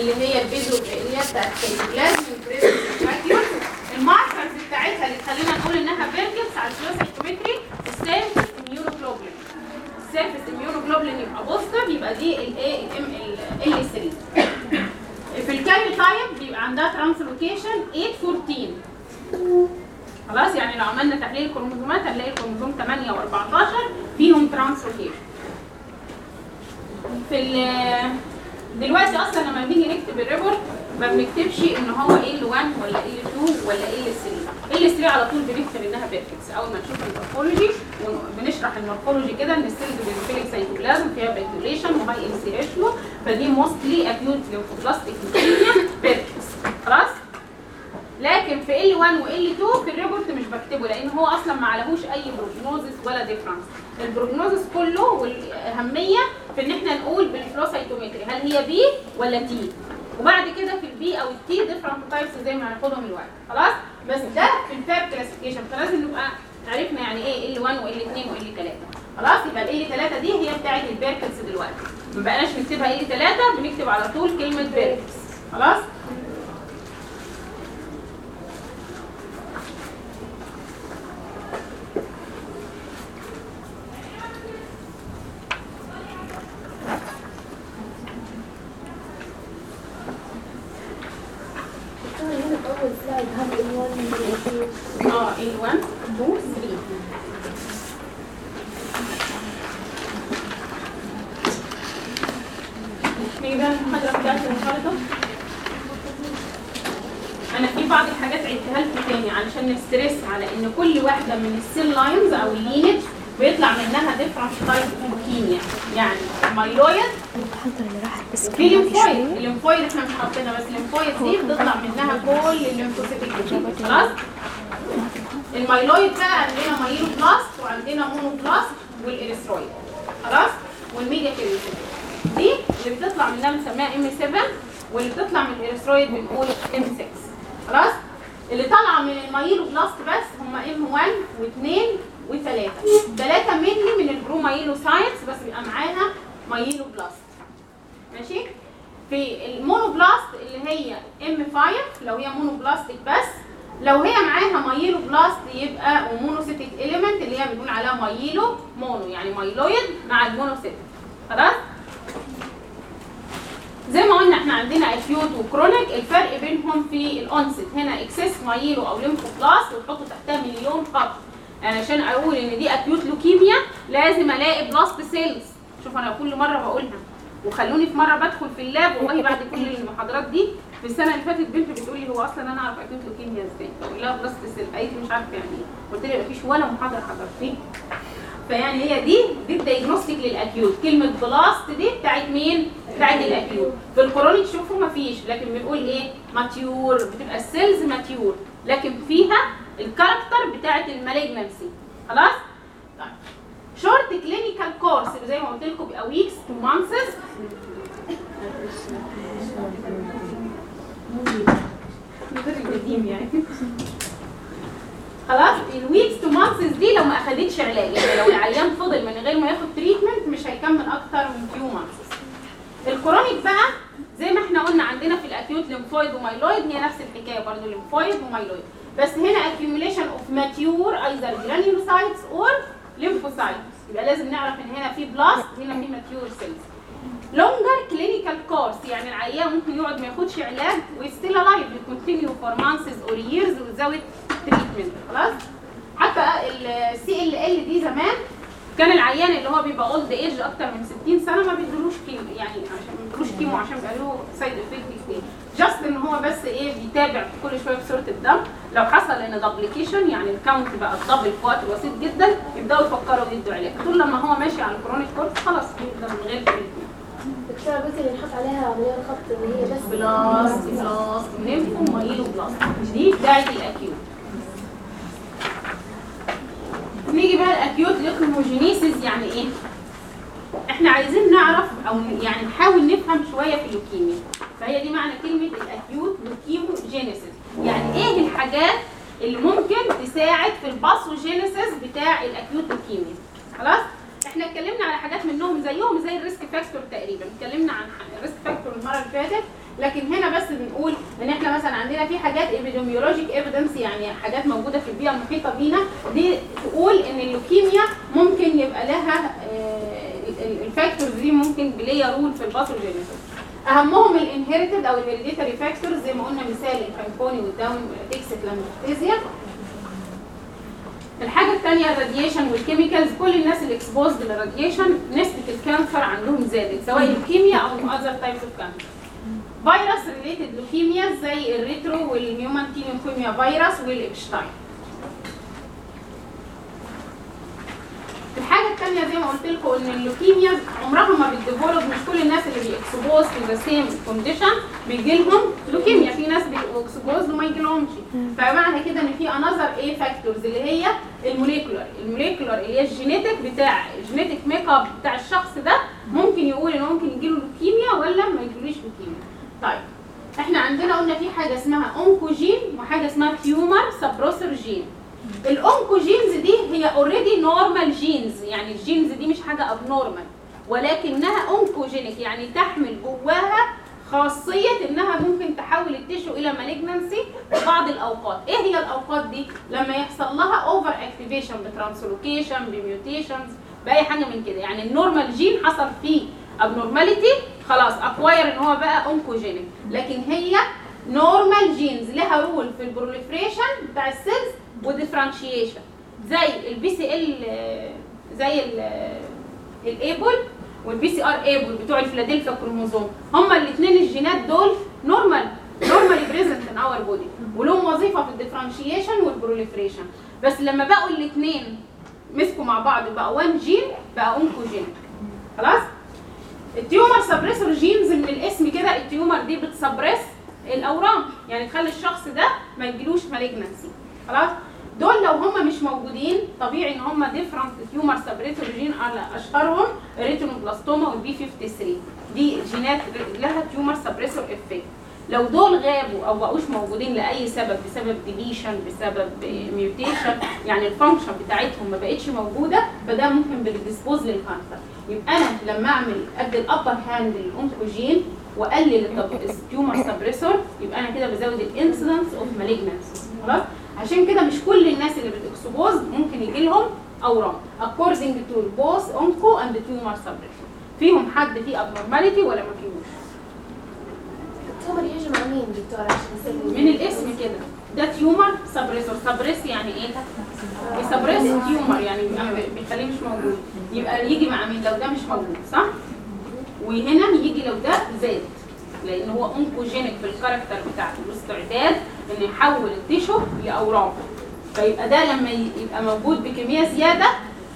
اللي هي البيزو اللي هي بتاعت ال markers بتاعتها اللي تخلينا نقول إنها Burkitt's على الفلوسيتومتري السيرفس اميونوجلوبولين السيرفس اميونوجلوبولين يبقى positive يبقى دي الايه ال L3 في ال karyotype بيبقى عندها translocation 814 خلاص يعني لو عملنا تحليل الكروموزومات هنلاقي الكروموزوم 8 و14 فيهم translocation. في ال دلوقتي أصلا لما بنيجي نكتب ال report ما بنكتبش إن هو ال 1 ولا ال 2 ولا ال 3 ال 3 على طول بنكتب إنها Burkitt's أول ما نشوف ال morphology وبنشرح ال morphology كده ان ال cells basophilic cytoplasm فيها vacuolation و high ratio فدي mostly acute lymphoblastic leukemia لكن في L1 و L2 في ال report مش بكتبه لأن هو أصلا ما عليهوش أي prognosis ولا difference ال prognosis كله والأهمية في إن إحنا نقول بال flow cytometry هل هي B ولا T وبعد كده في ال B أو ال T different types زي ما هناخدهم الوقت خلاص؟ بس ده في ال FAB classification فلازم نبقى عرفنا يعني إيه L1 و L2 و L3 خلاص؟ يبقى L3 دي هي بتاعه ال Burkitt's دلوقتي. ما بقناش نكتبها L3 بنكتب على طول كلمة Burkitt's خلاص هنا أول slide هذا L1 من L2 آه L1 2 3 نيجي بقى المحاضرة بتاعت النهارده أنا في بعض الحاجات عدتها لكم تاني علشان ن stress على إن كل واحدة من ال cell lines أو ال lineage بيطلع منها different type of leukemia يعني myeloid المحاضرة اللي راحت بس في lymphoid ال lymphoid إحنا مش حاطينها بس ال lymphoid دي بتطلع منها كل ال lymphocytic leukemia خلاص ال myeloid بقى عندنا myeloblast وعندنا monoblast وال erythroid خلاص؟ وال megakaryocyte. دي اللي بتطلع منها بنسميها M7 واللي بتطلع من ال erythroid بنقول M6 خلاص؟ اللي طالعة من ال myeloblast بس هم M1 و2 و3 ثلاثة مني من ال promyelocytes بس بيبقى معاها myeloblast ماشي؟ في ال monoblast اللي هي M5 لو هي monoblastic بس لو هي معاها myeloblast يبقى و monocytic element اللي هي بنقول عليها myelomono يعني myeloid مع ال monocytic خلاص؟ زي ما قلنا إحنا عندنا acute و chronic الفرق بينهم في ال onset هنا excess myelo أو lymphoblast وتحطوا تحتها مليون خط يعني عشان أقول إن دي acute leukemia لازم ألاقي blast cells شوف أنا كل مرة بقولها. وخلوني في مرة بدخل في ال lab والله بعد كل المحاضرات دي في السنة اللي فاتت بنت بتقول لي هو أصلا أنا اعرف acute leukemia إزاي؟ بقول لها blast cell لي مش عارفة يعني إيه. قلت لها مفيش ولا محاضرة حضرتيها فيعني هي دي دي ال diagnostic لل acute. كلمة blast دي بتاعت مين؟ بتاعت ال acute. في ال chronic شوفوا مفيش. لكن بنقول إيه؟ mature بتبقى ال cells mature لكن فيها ال character بتاعت ال malignancy. خلاص؟ طيب. short clinical course زي ما قلت لكم بيبقى weeks to months يعني خلاص ال weeks to months دي لو ما أخدتش علاج. يعني لو العيان فضل من غير ما ياخد treatment مش هيكمل أكتر من few months ال chronic بقى زي ما إحنا قلنا عندنا في ال acute lymphoid و myeloid هي نفس الحكاية برضه lymphoid و myeloid بس هنا accumulation of mature either granulocytes or lymphocytes. يبقى لازم نعرف إن هنا في بلاست هنا في mature cells. Longer clinical course. يعني العيان ممكن يقعد ما ياخدش علاج و still alive. Continue for months or years without treatment. خلاص؟ حتى ال CLL دي زمان كان العيان اللي هو بيبقى old age أكتر من 60 سنة ما بيدلوش chemo يعني عشان ما بيدلوش chemo عشان بيبقى له side effect just إن هو بس إيه بيتابع كل شوية في صورة الدم. لو حصل إن duplication يعني ال count بقى ال double في وقت بسيط جدا يبدأوا يفكروا يدوا علاج. طول لما هو ماشي على ال chronic course خلاص يقدر من غير treatment دكتورة بس اللي نحط عليها خط اللي هي بس. blast blast. lympho myelo blast دي بدايه ال acute. نيجي بقى ال acute leukemogenesis يعني إيه؟ إحنا عايزين نعرف أو يعني نحاول نفهم شوية في اللوكيميا فهي دي معنى كلمة ال acute leukemogenesis يعني إيه الحاجات اللي ممكن تساعد في ال pathogenesis بتاع ال acute leukemia خلاص؟ إحنا اتكلمنا على حاجات منهم زيهم زي ال risk factor تقريبا. اتكلمنا عن ال risk factor المرة اللي فاتت لكن هنا بس بنقول إن إحنا مثلا عندنا في حاجات epidemiologic evidence يعني حاجات موجودة في البيئة المحيطة بينا دي تقول إن اللوكيميا ممكن يبقى لها ال factors دي ممكن play role في ال pathogenesis أهمهم ال inherited أو ال hereditary factors زي ما قلنا مثال ال Fanconi وال Down ataxia telangiectasia الحاجة الثانية ال radiation وال chemicals. كل الناس اللي exposed لل radiation نسبة ال cancer عندهم زادت سواء اللوكيميا أو other types of cancer virus related leukemia زي الريترو والهيومن تيليوكيميا فيروس والابشتاين الحاجة الثانية زي ما قلت لكم إن اللوكيميا عمرها ما بت develop مش كل الناس اللي بي expose في the same condition بيجي لهم leukemia. expose وما يجي لهمش فمعنى كده إن في another إيه factors اللي هي ال molecular. ال molecular اللي هي ال genetic بتاع ال genetic make up بتاع الشخص ده ممكن يقول إن ممكن يجي له لوكيميا ولا ما يجيلوش لوكيميا طيب إحنا عندنا قلنا في حاجة اسمها oncogene وحاجة اسمها tumor suppressor gene ال oncogenes دي هي already normal genes يعني ال genes دي مش حاجة abnormal ولكنها oncogenic يعني تحمل جواها خاصية إنها ممكن تحول ال tissue إلى malignancy في بعض الأوقات، إيه هي الأوقات دي؟ لما يحصل لها over activation ب translocation ب mutations بأي حاجة من كده، يعني ال normal gene حصل فيه abnormality خلاص acquire إن هو بقى oncogenic، لكن هي normal genes لها role في ال proliferation بتاع ال cells و differentiation زي ال BCL زي ال ABL وال BCR ABL بتوع ال Philadelphia chromosome. هما الاثنين الجينات دول normal normally present in our body ولهم وظيفة في ال differentiation وال proliferation بس لما بقوا الاثنين مسكوا مع بعض بقى one gene بقى oncogene خلاص؟ ال tumor suppressor genes من الاسم كده ال tumor دي بت suppress الأورام. يعني تخلي الشخص ده ما يجيلوش malignancy خلاص؟ دول لو هم مش موجودين طبيعي إن هم different tumor suppressor gene على أشهرهم ال retinoblastoma وال P53 دي جينات لها tumor suppressor effect لو دول غابوا أو بقوش موجودين لأي سبب بسبب deletion بسبب mutation يعني ال function بتاعتهم ما بقتش موجودة فده ممكن ب predispose لل cancer. يبقى أنا لما أعمل أدي ال upper hand لل oncogene وأقلل ال tumor suppressor يبقى أنا كده بزود ال incidence of malignancy خلاص؟ عشان كده مش كل الناس اللي بت expose ممكن يجي لهم أورام. According to both onco and tumor suppression فيهم حد فيه abnormality ولا ما فيهوش. ال tumor يجي مع مين دكتورة عشان من الاسم كده. ده tumor suppressor suppress يعني إيه؟ ي suppress tumor يعني بيخليه مش موجود. يبقى يجي مع مين؟ لو ده مش موجود صح؟ وهنا يجي لو ده زاد لأن هو oncogenic في ال character بتاعته واستعداد ان يحول ال tissue لاورام فيبقى ده لما يبقى موجود بكمية زيادة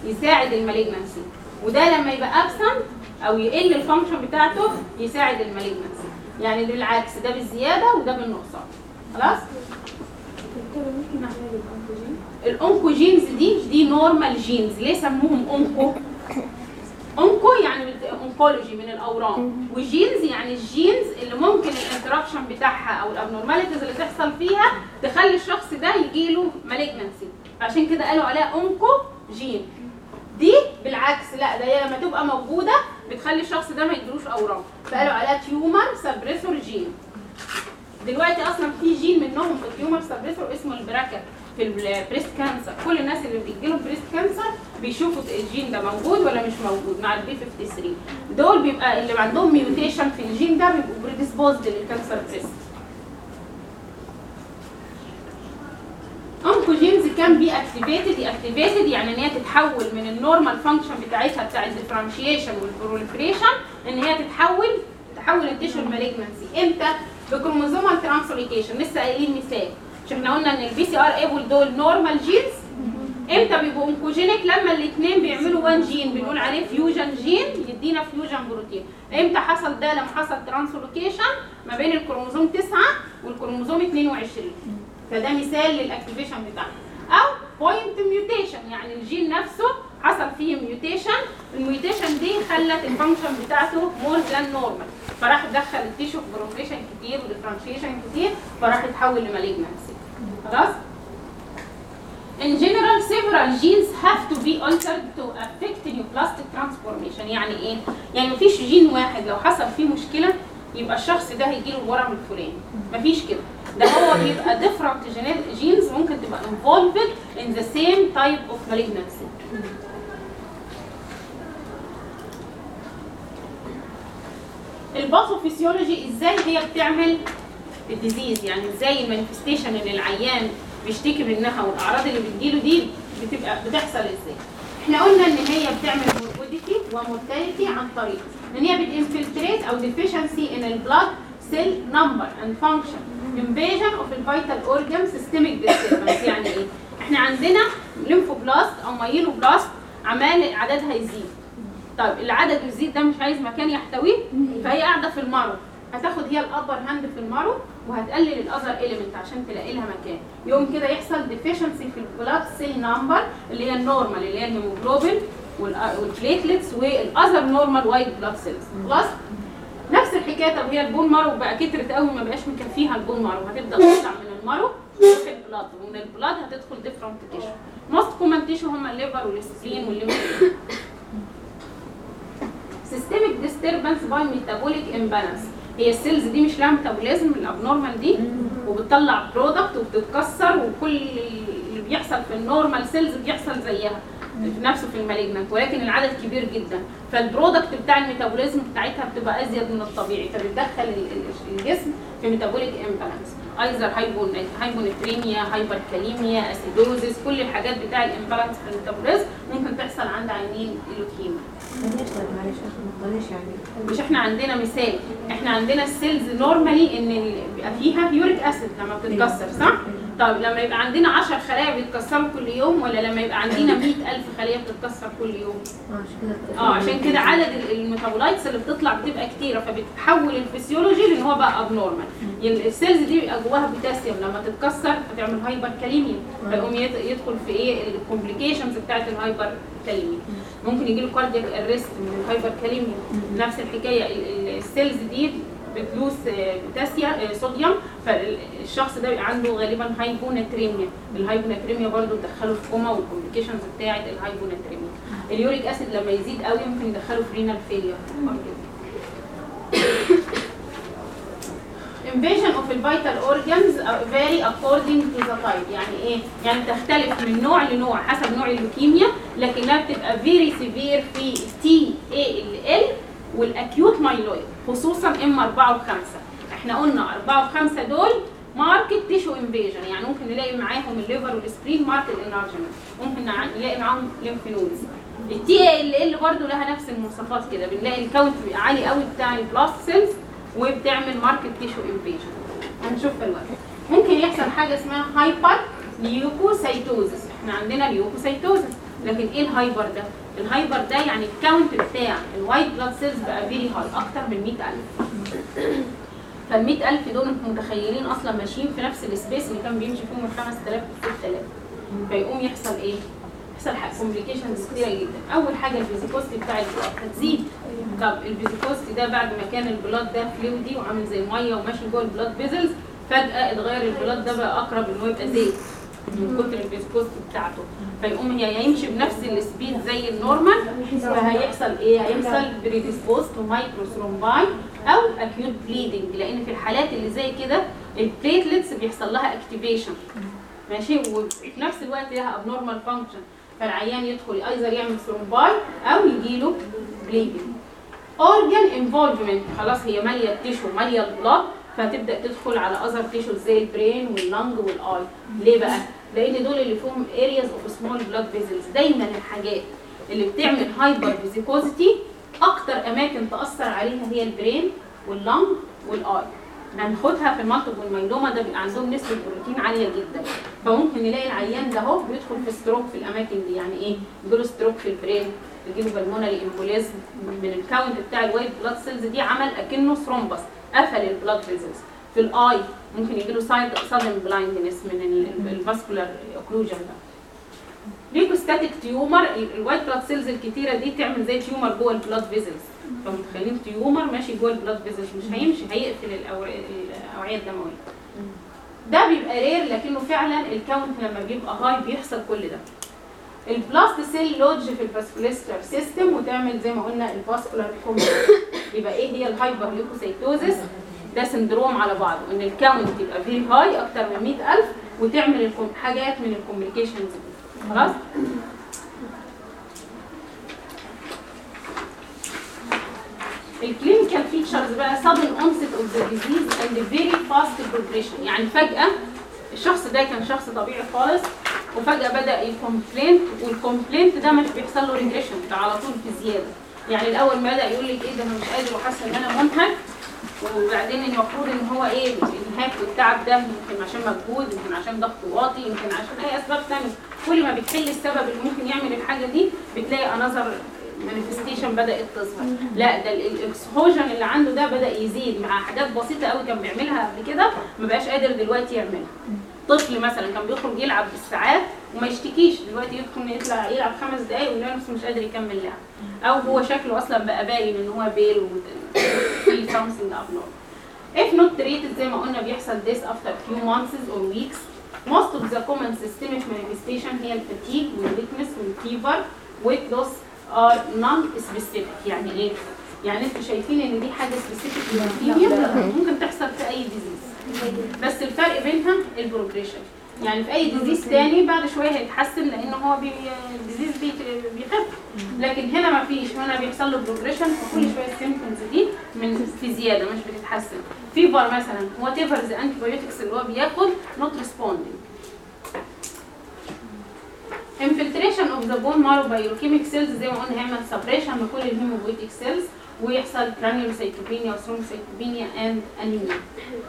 يساعد ال malignancy. وده لما يبقى absent أو يقل ال function بتاعته يساعد ال malignancy. يعني بالعكس ده بالزيادة وده بالنقصان. خلاص؟ ال oncogenes دي دي normal genes ليه سموهم onco؟ onco يعني oncology من الاورام و genes يعني ال genes اللي ممكن ال interaction بتاعها أو ال abnormalities اللي تحصل فيها تخلي الشخص ده يجيله malignancy عشان كده قالوا عليها oncogene. دي بالعكس لا ده هي لما تبقى موجودة بتخلي الشخص ده ما يجيلوش اورام فقالوا عليها tumor suppressor gene دلوقتي أصلا في جين منهم في ال tumor suppressor اسمه ال BRCA في ال breast cancer كل الناس اللي بيجيلهم breast cancer بيشوفوا الجين ده موجود ولا مش موجود. مع ال P53 دول بيبقى اللي عندهم mutation في الجين ده بيبقوا predisposed لل cancer breast oncogenes can be activated activated يعني إن هي تتحول من ال normal function بتاعتها بتاع ال differentiation وال proliferation إن هي تتحول تحول ال tissue ال malignancy إمتى؟ ب chromosomal translocation. لسه قايلين مثال. مش إحنا قلنا إن ال BCR-ABL دول normal genes إمتى بيبقوا oncogenic لما الاثنين بيعملوا one gene بنقول عليه fusion gene يدينا fusion protein. إمتى حصل ده؟ لما حصل translocation ما بين الكروموزوم 9 والكروموزوم 22 فده مثال لل activation بتاعها أو point mutation يعني الجين نفسه حصل فيه mutation ال mutation دي خلت ال function بتاعته more than normal فراح دخل ال tissue في proliferation كتير و differentiation كتير فراح يتحول ل malignancy خلاص In general, several genes have to be altered to affect neoplastic transformation. يعني إيه؟ يعني مفيش جين واحد لو حصل فيه مشكلة يبقى الشخص ده هيجيله الورم الفلاني مفيش كده ده هو بيبقى different gene- genes ممكن تبقى involved in the same type of malignancy ال pathophysiology إزاي هي بتعمل ال disease يعني إزاي ال manifestation اللي العيان بيشتكي منها والأعراض اللي بتجيله دي بتبقى بتحصل إزاي؟ إحنا قلنا إن هي بتعمل morbidity و mortality عن طريق إن هي بت infiltrate أو deficiency in ال blood cell number and function invasion of the vital organ systemic يعني إيه؟ إحنا عندنا lymphoblast أو myeloblast عمال عددها يزيد. طيب العدد يزيد ده مش عايز مكان يحتويه فهي قاعدة في ال marrow هتاخد هي ال upper hand في ال marrow وهتقلل ال other element عشان تلاقي لها مكان. يوم كده يحصل deficiency في ال blood cell number اللي هي ال normal اللي هي الهيموجلوبين وال platelets وال other normal white blood cells خلاص؟ نفس الحكاية. طب هي ال bone marrow بقى كترت قوي ما بقاش مكفيها ال bone marrow هتبدأ تطلع من ال marrow تروح ال blood ومن ال blood هتدخل different tissue most common tissue هم ال liver وال spleen وال lymph systemic disturbance by metabolic imbalance هي ال cells دي مش لها metabolism ال abnormal دي وبتطلع product وبتتكسر وكل اللي بيحصل في ال normal cells بيحصل زيها في نفسه في ال malignant ولكن العدد كبير جدا. فال product بتاع ال metabolism بتاعتها بتبقى أزيد من الطبيعي فبتدخل ال- ال- الجسم في metabolic imbalance either hypon- hyponatremia hyperkalemia acidosis كل الحاجات بتاع ال imbalance في ال metabolism ممكن تحصل عند عيانين اللوكيميا مش إحنا عندنا مثال إحنا عندنا ال cells normally إن بيبقى فيها uric acid لما بتتكسر صح؟ طيب لما يبقى عندنا 10 خلايا بيتكسروا كل يوم ولا لما يبقى عندنا 100000 خلية بتتكسر كل يوم؟ آه عشان كده آه عشان كده عدد ال- metabolites اللي بتطلع بتبقى كتيرة فبتحول الفسيولوجي لإن هو بقى abnormal يعني ال cells دي بيبقى جواها بوتاسيوم لما تتكسر هتعمل hyperkalemia فيقوم يدخل في إيه؟ ال complications بتاعت ال hyperkalemia ممكن يجي له cardiac arrest من ال hyperkalemia نفس الحكاية ال- ال- cells دي بت lose آه، بوتاسيوم آه، صوديوم فالشخص ده بيبقى عنده غالبا hyponatremia ال hyponatremia برضو تدخله في coma وال complications بتاعت ال hyponatremia ال uric acid لما يزيد قوي ممكن يدخله في renal failure invasion of the vital organs vary according to the type. يعني إيه؟ يعني تختلف من نوع لنوع حسب نوع اللوكيميا لكنها بتبقى very severe في T-ALL وال acute myeloid خصوصا M4 و5 إحنا قلنا 4 و5 دول marked tissue invasion يعني ممكن نلاقي معاهم ال liver وال spleen marked enlargement ممكن نلاقي معاهم lymph nodes ال T-ALL برضه لها نفس المواصفات كده. بنلاقي ال count عالي قوي بتاع ال blast cells وبتعمل marked tissue invasion هنشوف دلوقتي ممكن يحصل حاجة اسمها hyperleukocytosis إحنا عندنا leukocytosis لكن إيه ال hyper ده؟ ال hyper ده يعني ال count بتاع ال white blood cells بقى very high أكتر من 100000 فال 100000 دول أنتم متخيلين أصلا ماشيين في نفس ال space اللي كان بيمشي فيهم ال 5000 و 6000 فيقوم يحصل إيه؟ يحصل complications كتيرة جدا. أول حاجة ال viscosity بتاع ال blood هتزيد. طب ال viscosity ده بعد ما كان ال blood ده fluidy وعامل زي الميه وماشي جوه ال blood vessels فجأة اتغير ال blood ده بقى أقرب إن هو يبقى زيت من كتر ال viscosity بتاعته. فيقوم هي يا يمشي بنفس ال speed زي ال normal فهيحصل إيه؟ هيحصل predispose to microthrombi أو acute bleeding لأن في الحالات اللي زي كده ال platelets بيحصل لها activation ماشي؟ وفي نفس الوقت لها abnormal function فالعيان يدخل either يعمل thrombi أو يجيله bleeding organ involvement خلاص هي مالية ال tissue مالية ال blood فتبدا تدخل على other tissue زي ال brain وال lung وال eye ليه بقى؟ لأن دول اللي فيهم areas of small blood vessels دايما الحاجات اللي بتعمل hyperviscosity أكتر أماكن تأثر عليها هي ال brain وال lung وال eye. هناخدها في ال multiple myeloma ده بيبقى عندهم نسبة بروتين عالية جدا. فممكن نلاقي العيان ده أهو بيدخل في stroke في الأماكن دي. يعني إيه؟ يجيله stroke في ال brain يجيله pulmonary embolism من ال count بتاع ال white blood cells دي عمل أكنه thrombus قفل ال blood vessels في ال eye ممكن يجيله side sudden blindness من ال vascular occlusion ده. leukostatic tumor ال white blood cells الكتيرة دي تعمل زي tumor جوه ال blood vessels فمتخيلين tumor ماشي جوه ال blood vessels مش هيمشي هيقفل الأوعية الدموية. ده بيبقى rare لكنه فعلا ال count لما بيبقى high بيحصل كل ده. ال blast cell lodge في ال vascular system وتعمل زي ما قلنا ال vascular complex يبقى إيه؟ هي ال hyperleukocytosis ده syndrome على بعضه ان ال count يبقى very high أكتر من 100000 وتعمل حاجات من ال complications دي خلاص؟ ال clinical features بقى sudden onset of the disease and very fast progression. يعني فجأة الشخص ده كان شخص طبيعي خالص وفجأة بدأ ي complaint وال complaint ده مش بيحصل له regression ده على طول في زيادة. يعني الأول ما بدأ يقول لك إيه ده أنا مش قادر وحاسة إن أنا منهك. وبعدين المفروض إن هو إيه الانهاك والتعب ده يمكن عشان مجهود يمكن عشان ضغط واطي يمكن عشان أي أسباب ثانية كل ما بتحل السبب اللي ممكن يعمل الحاجة دي بتلاقي another manifestation بدأت تظهر. لا ده الاكسهوجن اللي عنده ده بدأ يزيد مع حاجات بسيطة قوي كان بيعملها قبل كده ما بقاش قادر دلوقتي يعملها. طفل مثلا كان بيخرج يلعب بالساعات وما يشتكيش دلوقتي يدخل يطلع يلعب خمس دقايق ويلاقي نفسه مش قادر يكمل لعب. أو هو شكله أصلا بقى باين إن هو pale وفي something abnormal if not treated زي ما قلنا بيحصل this after few months or weeks most of the common systemic manifestation هي ال fatigue وال weakness وال fever weight loss are non-specific. يعني إيه؟ يعني أنتوا شايفين إن دي حاجة specific ممكن تحصل في أي disease بس الفرق بينها ال progression. يعني في أي disease تاني بعد شوية هيتحسن لأن هو بي ال disease بي بيخف. لكن هنا ما فيش هنا بيحصل له progression فكل شوية ال symptoms دي من في زيادة مش بتتحسن. fever مثلا whatever the antibiotics اللي هو بياخد not responding infiltration of the bone marrow by leukemic cells زي ما قلنا هيعمل suppression لكل ال hemopoietic cells. ويحصل granulocytopenia و thrombocytopenia and anemia.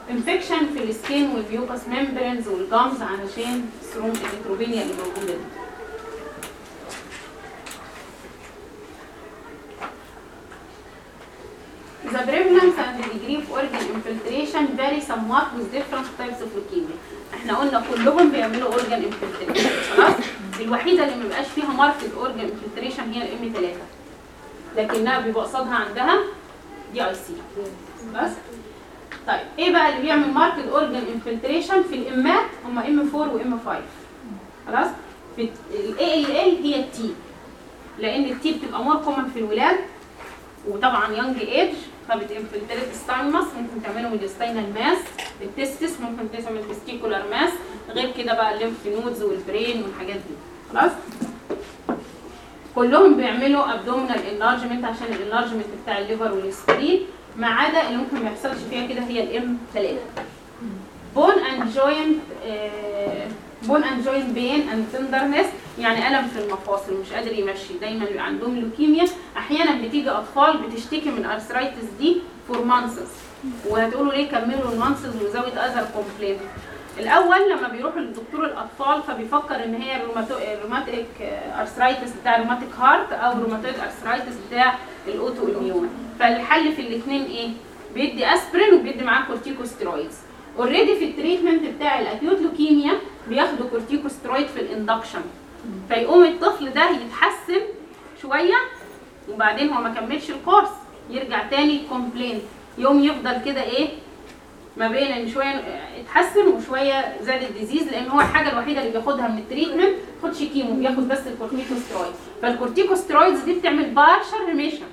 infection في ال skin وال mucous membranes وال gums علشان ال thrombocytopenia اللي موجوده دي. The prevalence and the degree of organ infiltration vary somewhat with different types of leukemia. إحنا قلنا كلهم بيعملوا organ infiltration خلاص؟ الوحيدة اللي ما بيبقاش فيها marked organ infiltration هي ال M 3 لكنها بيبقى قصادها عندها DIC بس. طيب إيه بقى اللي بيعمل marked organ infiltration في ال Mات هم M 4 و M 5 خلاص؟ في ال ALL هي ال T لأن ال T بتبقى more common في الولاد وطبعا young age فبت infiltrate ال thymus ممكن تعملوا mediastinal mass ال testis ممكن تعمل testicular mass غير كده بقى ال lymph nodes وال brain والحاجات دي. خلاص؟ كلهم بيعملوا abdominal enlargement عشان ال enlargement بتاع ال liver وال spleen ما عدا اللي ممكن ما يحصلش فيها كده هي ال M 3 bone and joint bone and joint pain and tenderness يعني ألم في المفاصل مش قادر يمشي. دايما بيبقى عندهم لوكيميا أحيانا بتيجي أطفال بتشتكي من arthritis دي for months وهتقولوا ليه كملوا ال months without other complain الأول لما بيروحوا لدكتور الأطفال فبيفكر إن هي ال rheumatic arthritis بتاع ال rheumatic heart أو rheumatic arthritis بتاع ال autoimmune فالحل في الاثنين إيه؟ بيدي اسبرين وبيدي معاه corticosteroids already في ال treatment بتاع ال acute leukemia بياخدوا كورتيكوستيرويد في ال induction فيقوم الطفل ده يتحسن شوية وبعدين هو ما كملش ال course يرجع تاني complain يقوم يفضل كده إيه؟ ما بين إن شوية اتحسن وشوية زاد ال disease لأن هو الحاجة الوحيدة اللي بياخدها من ال treatment ما بياخدش chemo بياخد بس ال corticosteroid فال corticosteroids دي بتعمل partial remission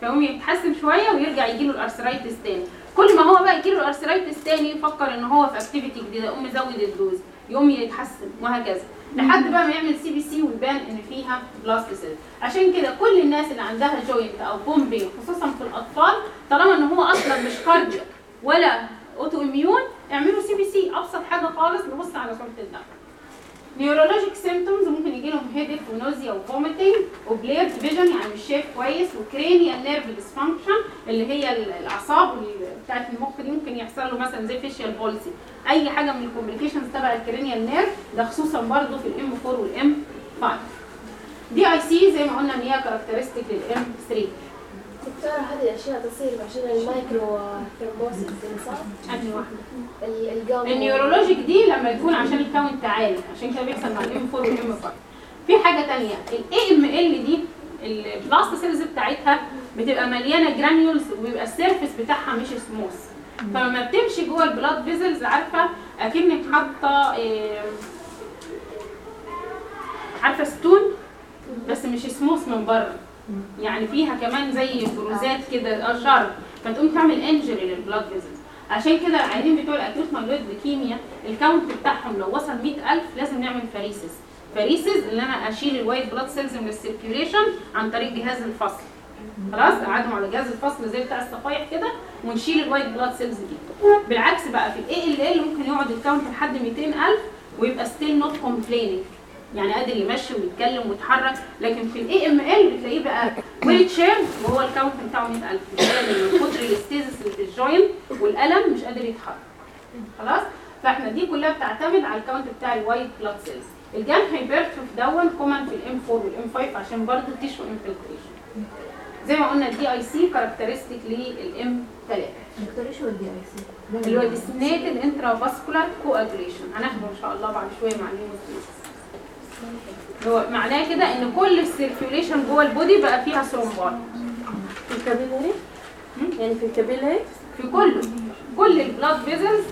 فيقوم يتحسن شوية ويرجع يجي له ال arthritis تاني. كل ما هو بقى يجي له ال arthritis تاني يفكر إن هو في activity جديدة يقوم مزود ال dose يقوم يتحسن وهكذا. لحد بقى ما يعمل CBC ويبان إن فيها blast cell عشان كده كل الناس اللي عندها joint أو bone pain خصوصا في الأطفال طالما إن هو أصلا مش cardiac ولا autoimmune اعملوا CBC أبسط حاجة خالص نبص على صورة الدم. neurologic symptoms ممكن يجي لهم headache و nausea و vomiting و blurred vision يعني مش شايف كويس و cranial nerve dysfunction اللي هي الأعصاب بتاعت المخ دي ممكن يحصل له مثلا زي facial palsy أي حاجة من ال complications تبع ال cranial nerve ده خصوصا برضه في ال M4 وال M5 ال DIC زي ما قلنا إن هي characteristic لل M3 دكتورة هذه الأشياء تصير عشان ال micro thrombosis صح؟ واحدة ال- ال gum ال neurologic دي لما يكون عشان ال count عالي عشان كده بيحصل مع ال M4 وال M5 في حاجة تانية ال AML دي ال blast cells بتاعتها بتبقى مليانة granules وبيبقى ال surface بتاعها مش سموث فلما بتمشي جوه ال blood vessels عارفة؟ أكنك حاطة إيه، عارفة stone بس مش سموث من بره. يعني فيها كمان زي بروزات كده آه sharp. فتقوم تعمل injury لل blood vessels عشان كده العيانين بتوع ال acute myeloid leukemia ال count بتاعهم لو وصل 100000 لازم نعمل pheresis pheresis إن أنا أشيل ال white blood cells من ال circulation عن طريق جهاز الفصل. خلاص؟ قعدهم على جهاز الفصل زي بتاع الصفايح كده ونشيل ال white blood cells دي. بالعكس بقى في ال ALL ممكن يقعد ال count لحد 200000 ويبقى still not complaining يعني قادر يمشي ويتكلم ويتحرك لكن في ال AML بتلاقيه بقى wheelchair وهو ال count بتاعه 100000 بسبب من كتر ال stasis اللي في ال joint والألم مش قادر يتحرك. خلاص؟ فاحنا دي كلها بتعتمد على ال count بتاع ال white blood cells ال gum hypertrophy ده common في ال M4 وال M5 عشان برضه tissue infiltration زي ما قلنا ال DIC characteristic لل M3 دكتور إيش هو ال DIC؟ اللي هو disseminated intravascular coagulation هناخده إن شاء الله بعد شوية مع ال hemostasis هو معناه كده إن كل ال circulation جوه ال body بقى فيها thrombi في ال capillary يعني في ال capillary في كله. كل ال blood vessels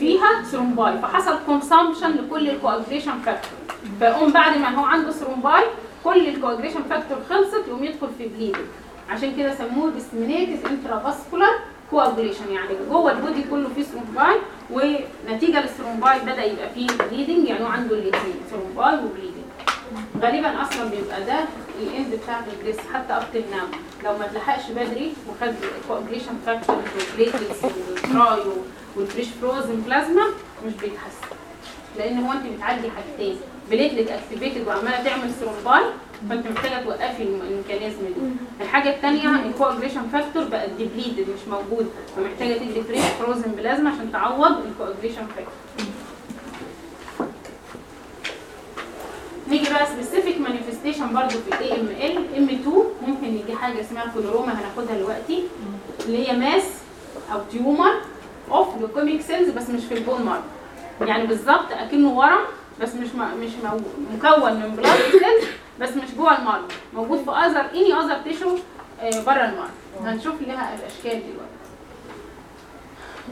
فيها thrombi فحصل consumption لكل ال coagulation factor فيقوم بعد ما هو عنده thrombi كل ال coagulation factor خلصت يقوم يدخل في bleeding عشان كده سموه disseminated intravascular coagulation يعني جوه ال body كله فيه thrombi ونتيجة لل thrombi بدأ يبقى فيه bleeding يعني هو عنده الاثنين thrombi و bleeding غالبا أصلا بيبقى ده الاند بتاع الجريس حتى اب till now. لو ما اتلحقش بدري وخد كوابليشن فاكتور والبليتلز والتراي والفريش فروزن بلازما مش بيتحسن. لأن هو أنت بتعالجي حاجتين بليتلت اكتيفيتد وعمالة تعمل ثرومباي فانت محتاجه توقفي الم- الميكانيزم دي. الحاجة الثانية الكواجريشن فاكتور بقى ديبليتد مش موجود فمحتاجه تدي فريش فروزن بلازما عشان تعوض الكواجريشن فاكتور نيجي بقى specific manifestation برضو في ال AML M2 ممكن يجي حاجة اسمها chloroma هناخدها دلوقتي اللي هي mass أو tumor of leukemic cells بس مش في ال bone marrow يعني بالظبط أكنه ورم بس مش مش مكون من blood cells بس مش جوه ال marrow موجود في other any other tissue بره ال marrow هنشوف لها الأشكال دلوقتي.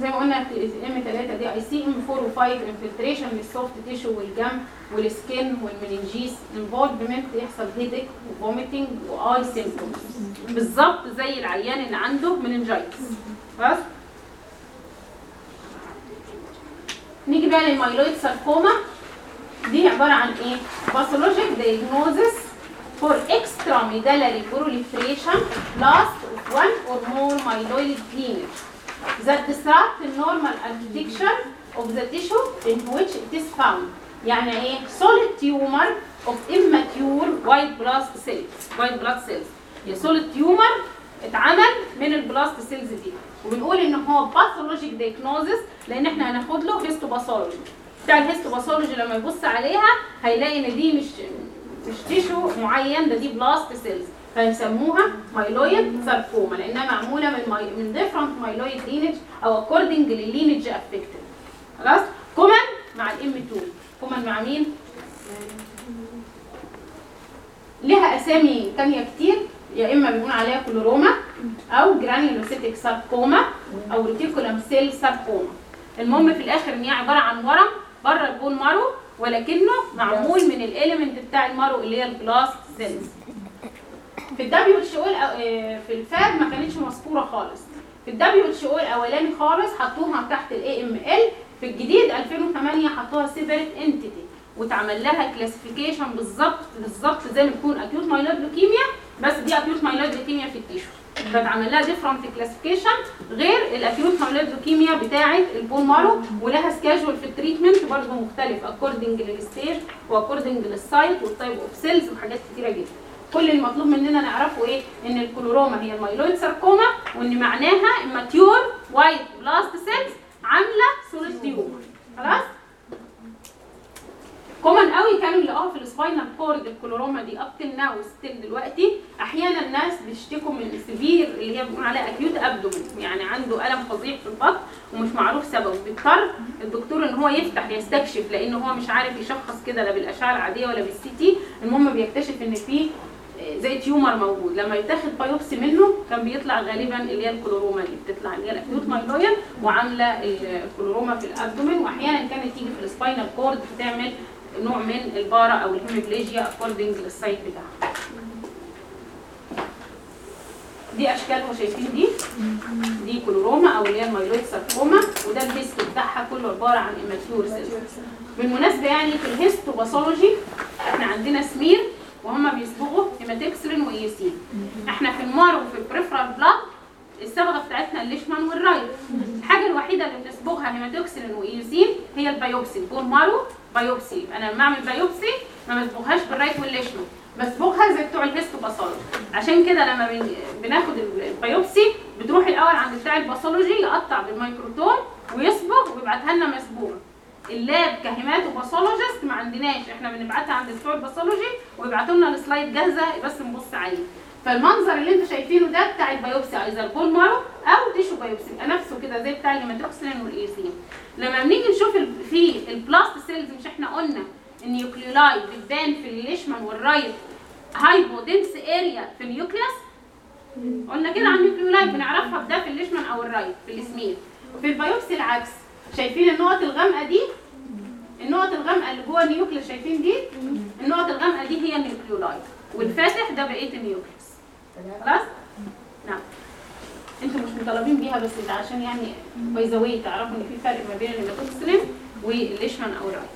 زي ما قلنا في ام 3 دي اي سي ام 4 و5 انفلتريشن للسوفت تيشو والجم والسكين والمننجيس انفولفمنت يحصل headache و vomiting وأي symptoms بالظبط زي العيان اللي عنده meningitis خلاص نيجي بقى لل myeloid sarcoma دي عباره عن إيه pathologic diagnosis for extramedullary proliferation of one or more myeloid lineage that disrupt the normal architecture of the tissue in which it is found يعني إيه solid tumor of immature white blood cells white blood cells هي solid tumor اتعمل من ال blast cells دي وبنقول ان هو pathologic diagnosis لأن إحنا هناخد له histopathology بتاع ال histopathology لما يبص عليها هيلاقي إن دي مش مش tissue معين ده دي blast cells فيسموها myeloid sarcoma لأنها معمولة من my... من different myeloid lineage أو according لل lineage affected خلاص؟ common مع ال M2 common مع مين؟ ليها أسامي تانية كتير. يا إما بنقول عليها chloroma أو granulocytic sarcoma أو reticulum cell sarcoma المهم في الآخر إن هي عبارة عن ورم بره ال bone marrow ولكنه معمول من ال element بتاع ال marrow اللي هي ال blast cells في ال WHO في ال FAB ما كانتش مذكورة خالص. في ال WHO الاولاني خالص حطوها تحت ال AML في الجديد 2008 حطوها separate entity واتعمل لها classification بالظبط بالظبط زي ما تكون acute myeloid leukemia بس دي acute myeloid leukemia في ال tissue فاتعمل لها different classification غير ال acute myeloid leukemia بتاعه ال bone marrow ولها schedule في ال treatment برضه مختلف according لل stage و according لل site وال type of cells وحاجات كتيرة جدا. كل المطلوب مننا نعرفه إيه؟ إن ال chloroma هي ال myeloid sarcoma وإن معناها immature white blast cells عاملة solid tumor خلاص؟ common قوي كانوا يلاقوها في ال spinal cord ال chloroma دي up till now still دلوقتي. أحيانا الناس بيشتكوا من severe اللي هي بنقول عليها acute abdomen يعني عنده ألم فظيع في البطن ومش معروف سببه. بيضطر الدكتور إن هو يفتح يستكشف لأن هو مش عارف يشخص كده لا بالأشعة العادية ولا بال CT المهم بيكتشف إن في زي tumor موجود. لما يتاخد biopsy منه كان بيطلع غالبا اللي هي ال chloroma دي. بتطلع اللي هي ال acute myeloid وعاملة ال chloroma في ال abdomen وأحيانا كانت تيجي في ال spinal cord بتعمل نوع من ال para أو ال hemiplegia according لل site بتاعها. دي اشكالها شايفين دي؟ دي chloroma أو اللي هي ال myeloid sarcoma وده ال histo بتاعها كله عبارة عن immature cells بالمناسبة يعني في ال histopathology إحنا عندنا سمير وهم بيصبغوا hematoxylin و eosin إحنا في ال marrow وفي ال peripheral blood الصبغه بتاعتنا ال Leishman وال Wright الحاجة الوحيدة اللي بنصبغها hematoxylin و eosin هي ال biopsy ال bone marrow biopsy. أنا لما أعمل biopsy ما بصبغهاش بال Wright وال Leishman بصبغها زي بتوع ال histopathology عشان كده لما بن- بناخد ال biopsy بتروح الأول عند بتاع ال pathology يقطع بال microtome ويصبغ ويبعتها لنا مصبوغة ال lab ك hematopathologist ما عندناش. إحنا بنبعتها عند بتوع ال pathology ويبعتوا لنا ال slide جاهزة بس نبص عليه. فالمنظر اللي أنتوا شايفينه ده بتاع ال biopsy either bone marrow أو tissue biopsy يبقى نفسه كده زي بتاع ال hematoxylin وال eosin لما بنيجي نشوف في ال blast cells مش إحنا قلنا ال nucleoli بتبان في ال Leishman وال Wright hypodense area في ال nucleus؟ قلنا كده عن ال nucleoli بنعرفها بده في ال Leishman أو ال Wright في الإسمين. وفي ال biopsy العكس. شايفين النقط الغامقة دي؟ النقط الغامقة اللي جوه ال nucleus شايفين دي؟ النقط الغامقة دي هي ال nucleoli والفاتح ده بقية ال nucleus. خلاص؟ نعم. أنتوا مش مطالبين بيها بس عشان يعني by the way تعرفوا ان في فرق ما بين ال hematoxylin وال Leishman أو ال Wright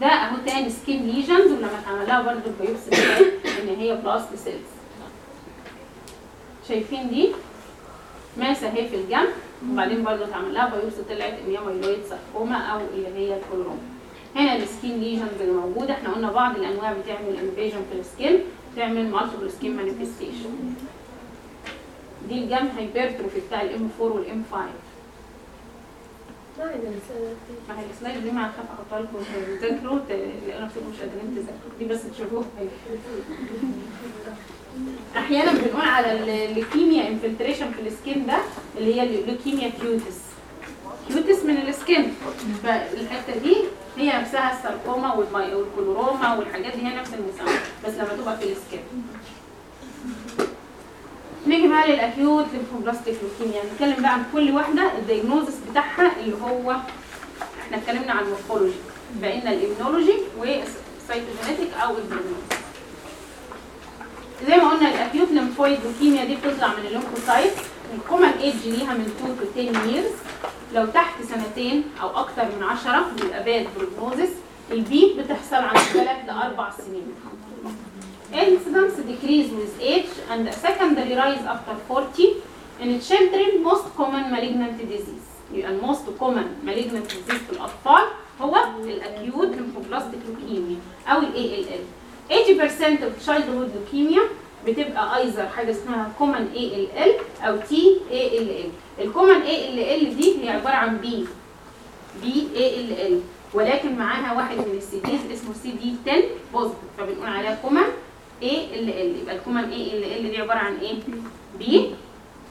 ده أهو تاني skin lesions ولما اتعمل لها برضه ال biopsy طلعت إن هي blast cells شايفين دي؟ mass اهي في الجنب. وبعدين برضه اتعمل لها biopsy طلعت إن هي myeloid sarcoma أو اللي هي ال chloroma هنا ال skin lesions اللي موجودة. إحنا قلنا بعض الأنواع بتعمل invasion في ال skin تعمل multiple skin manifestation دي ال gum hypertrophy بتاع ال M 4 وال M 5 ما هي ال slide دي مع خاف احطها لكم. تذاكروا تلاقوا نفسكم مش قادرين تذاكروا دي بس تشوفوها. أحيانا بنقول على ال leukemia infiltration في ال skin ده اللي هي ال leukemia cutis cutis من ال skin. فالحتة دي هي نفسها ال sarcoma وال chloroma والحاجات دي هي نفس المسمى بس لما تبقى في ال skin. نيجي بقى لل acute lymphoblastic leukemia نتكلم بقى عن كل واحدة ال diagnosis بتاعها اللي هو إحنا اتكلمنا عن ال morphology. بقينا ال immunology وال cytogenetic أو ال prognosis زي ما قلنا ال acute lymphoid leukemia دي بتطلع من ال lymphocyte ال common age ليها من 2 to 10 years. لو تحت سنتين أو أكتر من 10 بيبقى bad prognosis البيك بتحصل عند 3 ل 4 سنين. Incidence decrease with age and secondary rise after 40 in children most common malignant disease. يبقى ال most common malignant disease في الأطفال هو الأكيوت lymphoblastic leukemia أو ال ALL 80% of childhood leukemia بتبقى ايزر حاجة اسمها common ALL أو TALL الكومن ALL دي هي عبارة عن B. BALL ولكن معاها واحد من ال CDs اسمه سي دي 10 positive فبنقول عليها common ALL يبقى ال common ALL دي عبارة عن إيه؟ B.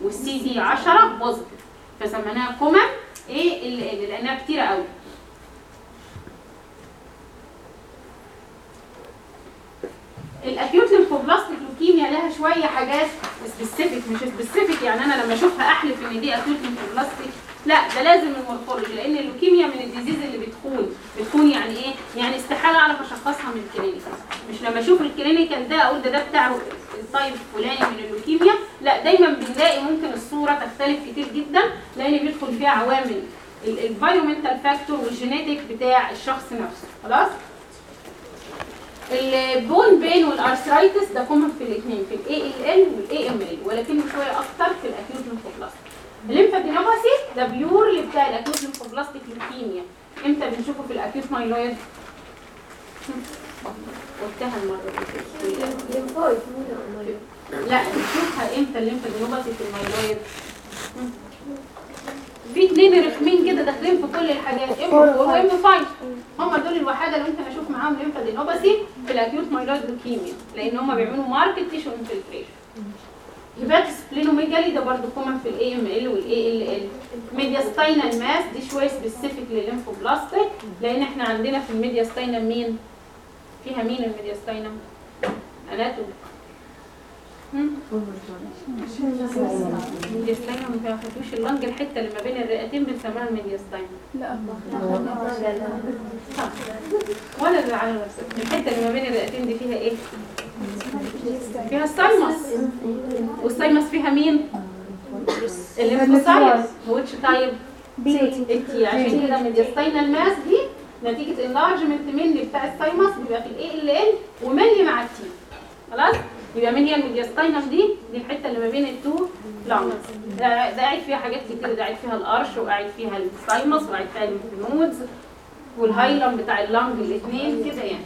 والسي دي 10 positive فسميناها common ALL لأنها كتيرة قوي ال acute lymphoblastic leukemia لها شوية حاجات specific مش specific يعني أنا لما أشوفها أحلف إن دي acute lymphoblastic لا ده لازم ال morphology لأن اللوكيميا من ال disease اللي بتخون. بتخون يعني إيه؟ يعني استحالة أعرف أشخصها من ال clinical مش لما أشوف ال clinical ده أقول ده ده بتاع ال type الفلاني من اللوكيميا لا دايما بنلاقي ممكن الصورة تختلف كتير جدا لأن بيدخل فيها عوامل ال environmental factor وال genetic بتاع الشخص نفسه. خلاص؟ ال bone pain وال arthritis ده common في الاثنين في ال ALL وال AML ولكنه شوية أكتر في ال acute lymphoblastic ال lymphadenopathy ده pure بتاع ال acute lymphoblastic leukemia إمتى بنشوفه في ال acute myeloid قلتها المرة اللي فاتت. لا نشوفها إمتى ال lymphadenopathy في ال myeloid اتنين رخمين كده داخلين في كل الحاجات. M 4 و M 5 هم دول الوحيده اللي ممكن أشوف معاهم lymphadenopathy في ال acute myeloid leukemia لأن هم بيعملوا marked tissue infiltration hepatosplenomegaly ده برضه common في ال AML وال ALL mediastinal mass دي شوية specific لل lymphoblastic لأن إحنا عندنا في ال mediastinal مين؟ فيها مين ال mediastinal؟ anatomy. ال mediastinum ما بياخدوش ال lung الحته اللي ما بين الرئتين بنسميها ال mediastinum ولا اللي على نفسك الحته اللي ما بين الرئتين دي فيها إيه؟ فيها ال thymus وال thymus فيها مين؟ ال lymphocyte which type؟ ال T عشان كده mediastinal mass دي نتيجه enlargement mainly بتاع ال thymus بيبقى في ال ALL و mainly مع ال T خلاص؟ يبقى من هي ال mediastinum دي دي الحتة اللي ما بين ال two lungs ده قاعد فيها حاجات كتير ده قاعد فيها القرش وقاعد فيها ال thymus وقاعد فيها ال lymph nodes وال hilum بتاع ال lung الاثنين كده يعني.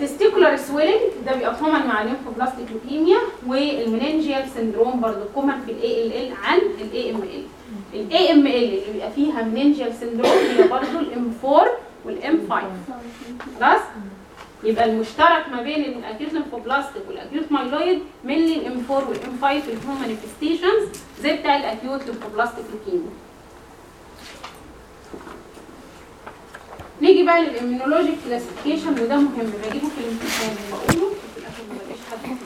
testicular swelling ده بيبقى common مع ال lymphoblastic leukemia وال meningeal syndrome برضه common في ال ALL عن ال AML ال AML اللي بيبقى فيها meningeal syndrome هي برضه ال M 4 وال M 5 خلاص يبقى المشترك ما بين الاكيوت ليمفوبلاستيك والاكيوت مايلويد مينلي الام 4 والام 5 اللي هم manifestations زي بتاع ال acute lymphoblastic leukemia نيجي بقى لل immunologic classification وده مهم بجيبه في الامتحان بقوله في الآخر ما بلاقيش حد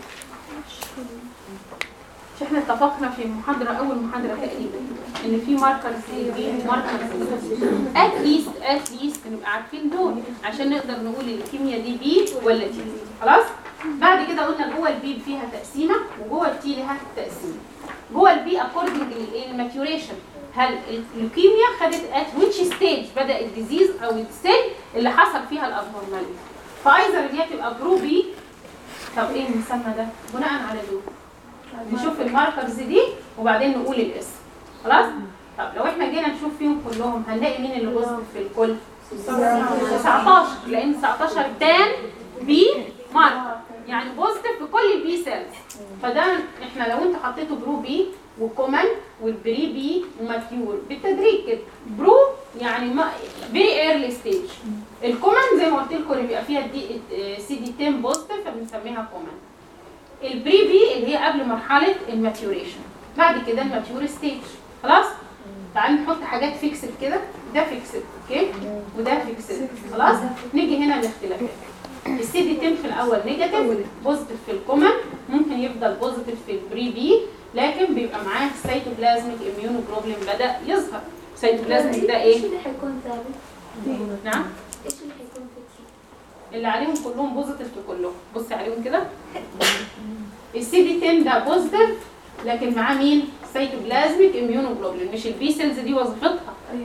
مش إحنا اتفقنا في محاضرة أول محاضرة تقريبا إن في markers B و markers at least at least نبقى عارفين دول عشان نقدر نقول اللوكيميا دي B ولا T. خلاص؟ بعد كده قلنا جوه ال B فيها تقسيمة وجوه ال T لها تقسيمة جوه ال B according لل maturation هل اللوكيميا خدت at which stage بدأ ال disease أو ال cell اللي حصل فيها ال abnormality ف either ان هي تبقى pro B طب إيه المسمى ده؟ بناء على دول. نشوف ال markers دي وبعدين نقول الاسم. خلاص؟ طب لو إحنا جينا نشوف فيهم كلهم هنلاقي مين اللي positive في الكل؟ 19 لأن 19 pan B marker يعني positive في كل ال B cells فده إحنا لو انت حطيته pro B و common وال pre B و mature بالتدريج كده. pro يعني very early stage ال common زي ما قلت لكم بيبقى فيها دي سي دي 10 positive فبنسميها common ال pre B اللي هي قبل مرحلة ال maturation بعد كده ال mature stage خلاص؟ تعالوا نحط حاجات fixed كده. ده fixed okay وده fixed خلاص؟ نيجي هنا الاختلافات السي دي 10 في الأول negative positive في ال common ممكن يفضل positive في ال pre B لكن بيبقى معاه cytoplasmic immunoglobulin بدأ يظهر. cytoplasmic ده إيه؟ إيش اللي حيكون ثابت؟ نعم؟ إيش اللي؟ اللي عليهم كلهم positive في كلهم بصي عليهم كده. السي دي 10 ده positive لكن معاه مين؟ cytoplasmic immunoglobulin مش ال B cells دي وظيفتها؟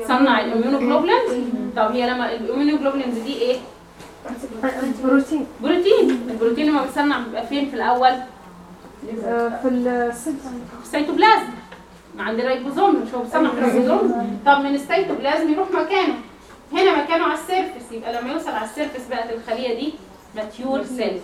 تصنع ال immunoglobulins طب هي لما ال immunoglobulins دي إيه؟ بروتين. بروتين. البروتين لما بيتصنع بيبقى فين في الأول؟ في ال cells في السيتوبلازم ما عند الريبوزوم مش هو بيصنع في الريبوزوم طب من السيتوبلازم يروح مكانه. هنا مكانه على ال surface يبقى لما يوصل على ال surface بقت الخلية دي mature cell.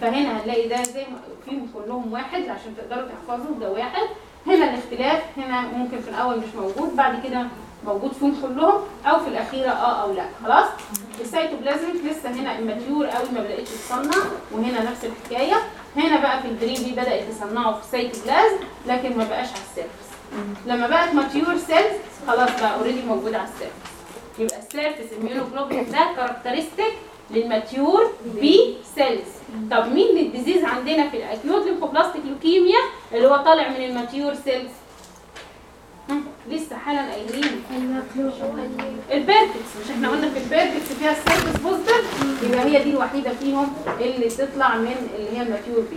فهنا هنلاقي ده زي ما فيهم كلهم واحد عشان تقدروا تحفظوا ده واحد. هنا الاختلاف هنا ممكن في الأول مش موجود بعد كده موجود فيهم كلهم أو في الأخيرة آه أو لأ. خلاص؟ ال cytoplasmic لسه هنا immature قوي ما بدأتش تصنع وهنا نفس الحكاية. هنا بقى في ال pre B بدأت تصنعه في السيتوبلازم لكن ما بقاش على ال surface. لما بقت mature cells خلاص بقى already موجود على ال surface. يبقى ال surface immunoglobulin ده characteristic لل mature B cells طب مين ال disease عندنا في ال acute lymphoblastic leukemia اللي هو طالع من ال mature cells لسه حالا قايلين. ال Burkitt's. مش إحنا قلنا في ال Burkitt's فيها ال surface positive؟ يبقى هي دي الوحيدة فيهم اللي تطلع من اللي هي الماتيور بي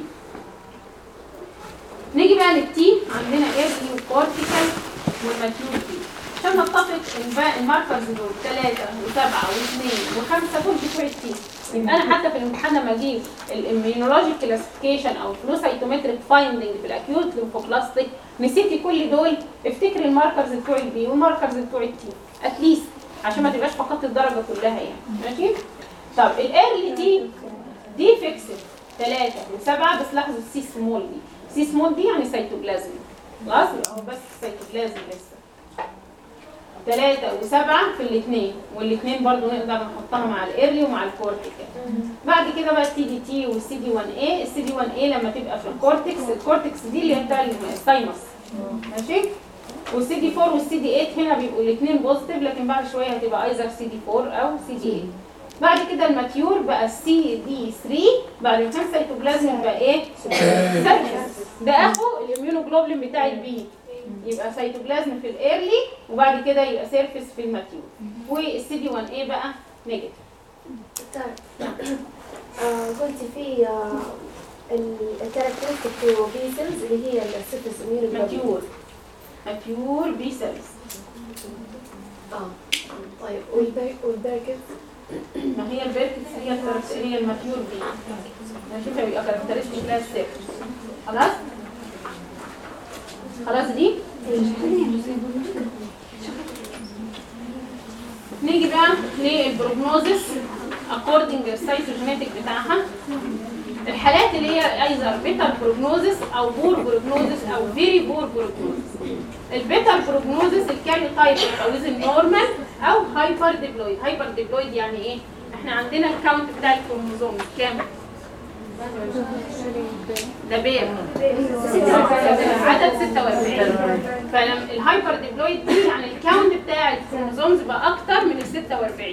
نيجي بقى للتي. عندنا ايرلي وكورتيكال والماتيور بي عشان نتفق ال markers دول ثلاثة وسبعة واثنين وخمسة دول بتوع ال T يبقى أنا حتى في الامتحان لما أجيب ال immunology classification أو flow cytometric finding في ال acute lymphoblastic نسيتي كل دول افتكري الماركرز بتوع البي والماركرز بتوع التي. اتليست عشان ما تبقاش فقدت الدرجة كلها يعني. ماشي؟ طب ال early دي دي fixed ثلاثة وسبعة بس لاحظوا ال C small دي C small دي يعني سيتوبلازم خلاص؟ هو بس سيتوبلازم بس. 3 و7 في الاثنين والاثنين برضو نقدر نحطها مع ال early ومع ال cortex بعد كده بقى ال CD T وال CD 1 a ال CD 1 a لما تبقى في ال cortex ال cortex دي اللي هي بتاع ال thymus ماشي؟ والسي دي 4 والسي دي 8 هنا بيبقوا الاثنين positive لكن بعد شوية هتبقى either CD 4 أو سي دي 8 بعد كده ال mature بقى السي دي 3 بعد ما كان سيتوبلازم بقى إيه؟ ده أخو ال immunoglobulin بتاع ال B. يبقى سيتوبلازم في ال early وبعد كده يبقى surface في ال mature والسي دي 1 a بقى negative طيب. آه، قلتي في ال characteristic في B cells اللي هي ال surface immun mature mature B cells آه طيب. والبير والبيركت ما هي البيركتس هي هي الماتيور بي ماشي فبيبقى كاركترستيك لها السيرفس خلاص؟ خلاص دي؟ نيجي بقى لل prognosis according لل cytogenetic بتاعها. الحالات اللي هي either better prognosis أو poor prognosis أو very poor prognosis ال better prognosis ال karyotype within normal أو hyperdiploid hyperdiploid يعني إيه؟ إحنا عندنا ال count بتاع الكروموزوم كام؟ ده pair عدد 46 فلما ال hyperdiploid دي يعني ال count بتاع ال chromosomes بقى أكتر من ال 46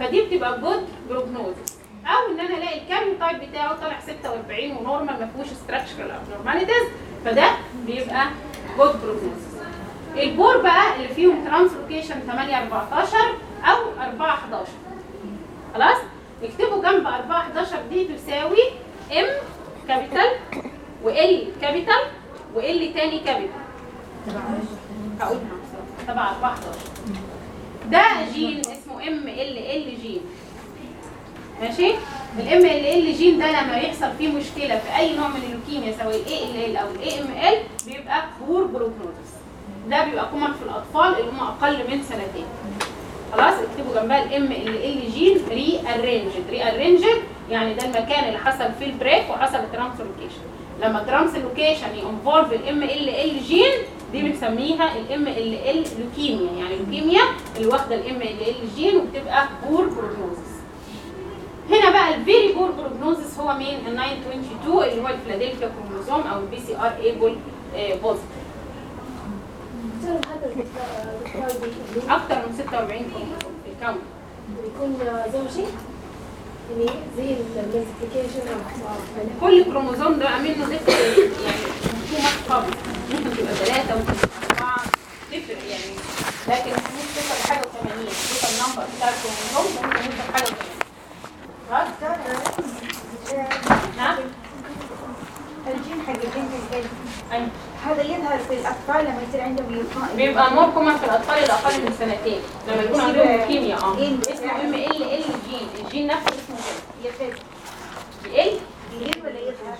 فدي بتبقى good prognosis أو إن أنا ألاقي ال karyotype بتاعه طالع 46 و normal ما فيهوش structural abnormalities فده بيبقى good prognosis ال poor بقى اللي فيهم translocation 8 14 أو 4 11 خلاص؟ نكتبوا جنب 4 11 دي تساوي M capital و L capital و L تاني capital هقولها تبع 4 11 ده جين اسمه MLL gene ماشي؟ ال MLL gene ده لما يحصل فيه مشكلة في أي نوع من اللوكيميا سواء ال ALL أو ال AML بيبقى poor prognosis ده بيبقى common في الأطفال اللي هم أقل من سنتين. خلاص اكتبوا جنبها ال MLL gene rearranged rearranged يعني ده المكان اللي حصل فيه ال break وحصل ال translocation. لما ال translocation ي involve ال MLL gene دي بنسميها ال MLL leukemia يعني لوكيميا اللي واخدة ال MLL gene وبتبقى poor prognosis هنا بقى ال very poor prognosis هو مين؟ ال 922 اللي هو ال Philadelphia chromosome أو ال BCR ABL positive أكتر من 46 كروموزوم في الكون بيكون زوجي يعني زي الملتيبيكيشن أو كل كروموزوم ده منه ديفرنت يعني مفهومات قبل ممكن تبقى ثلاثة ممكن تبقى أربعة تفرق يعني. لكن مش توصل لحاجة و80 توصل النمبر بتاع الكروموزوم ممكن يوصل حاجة و80 خلاص نعم؟ الجين حق أيوة. هذا يظهر في الأطفال لما يصير عندهم leuka- بيبقى more common في الأطفال اللي أقل من سنتين. لما يكون عندهم لوكيميا آه؟ اسمه MLL gene الجين نفسه اسمه كده ال؟ يلين ولا يظهر؟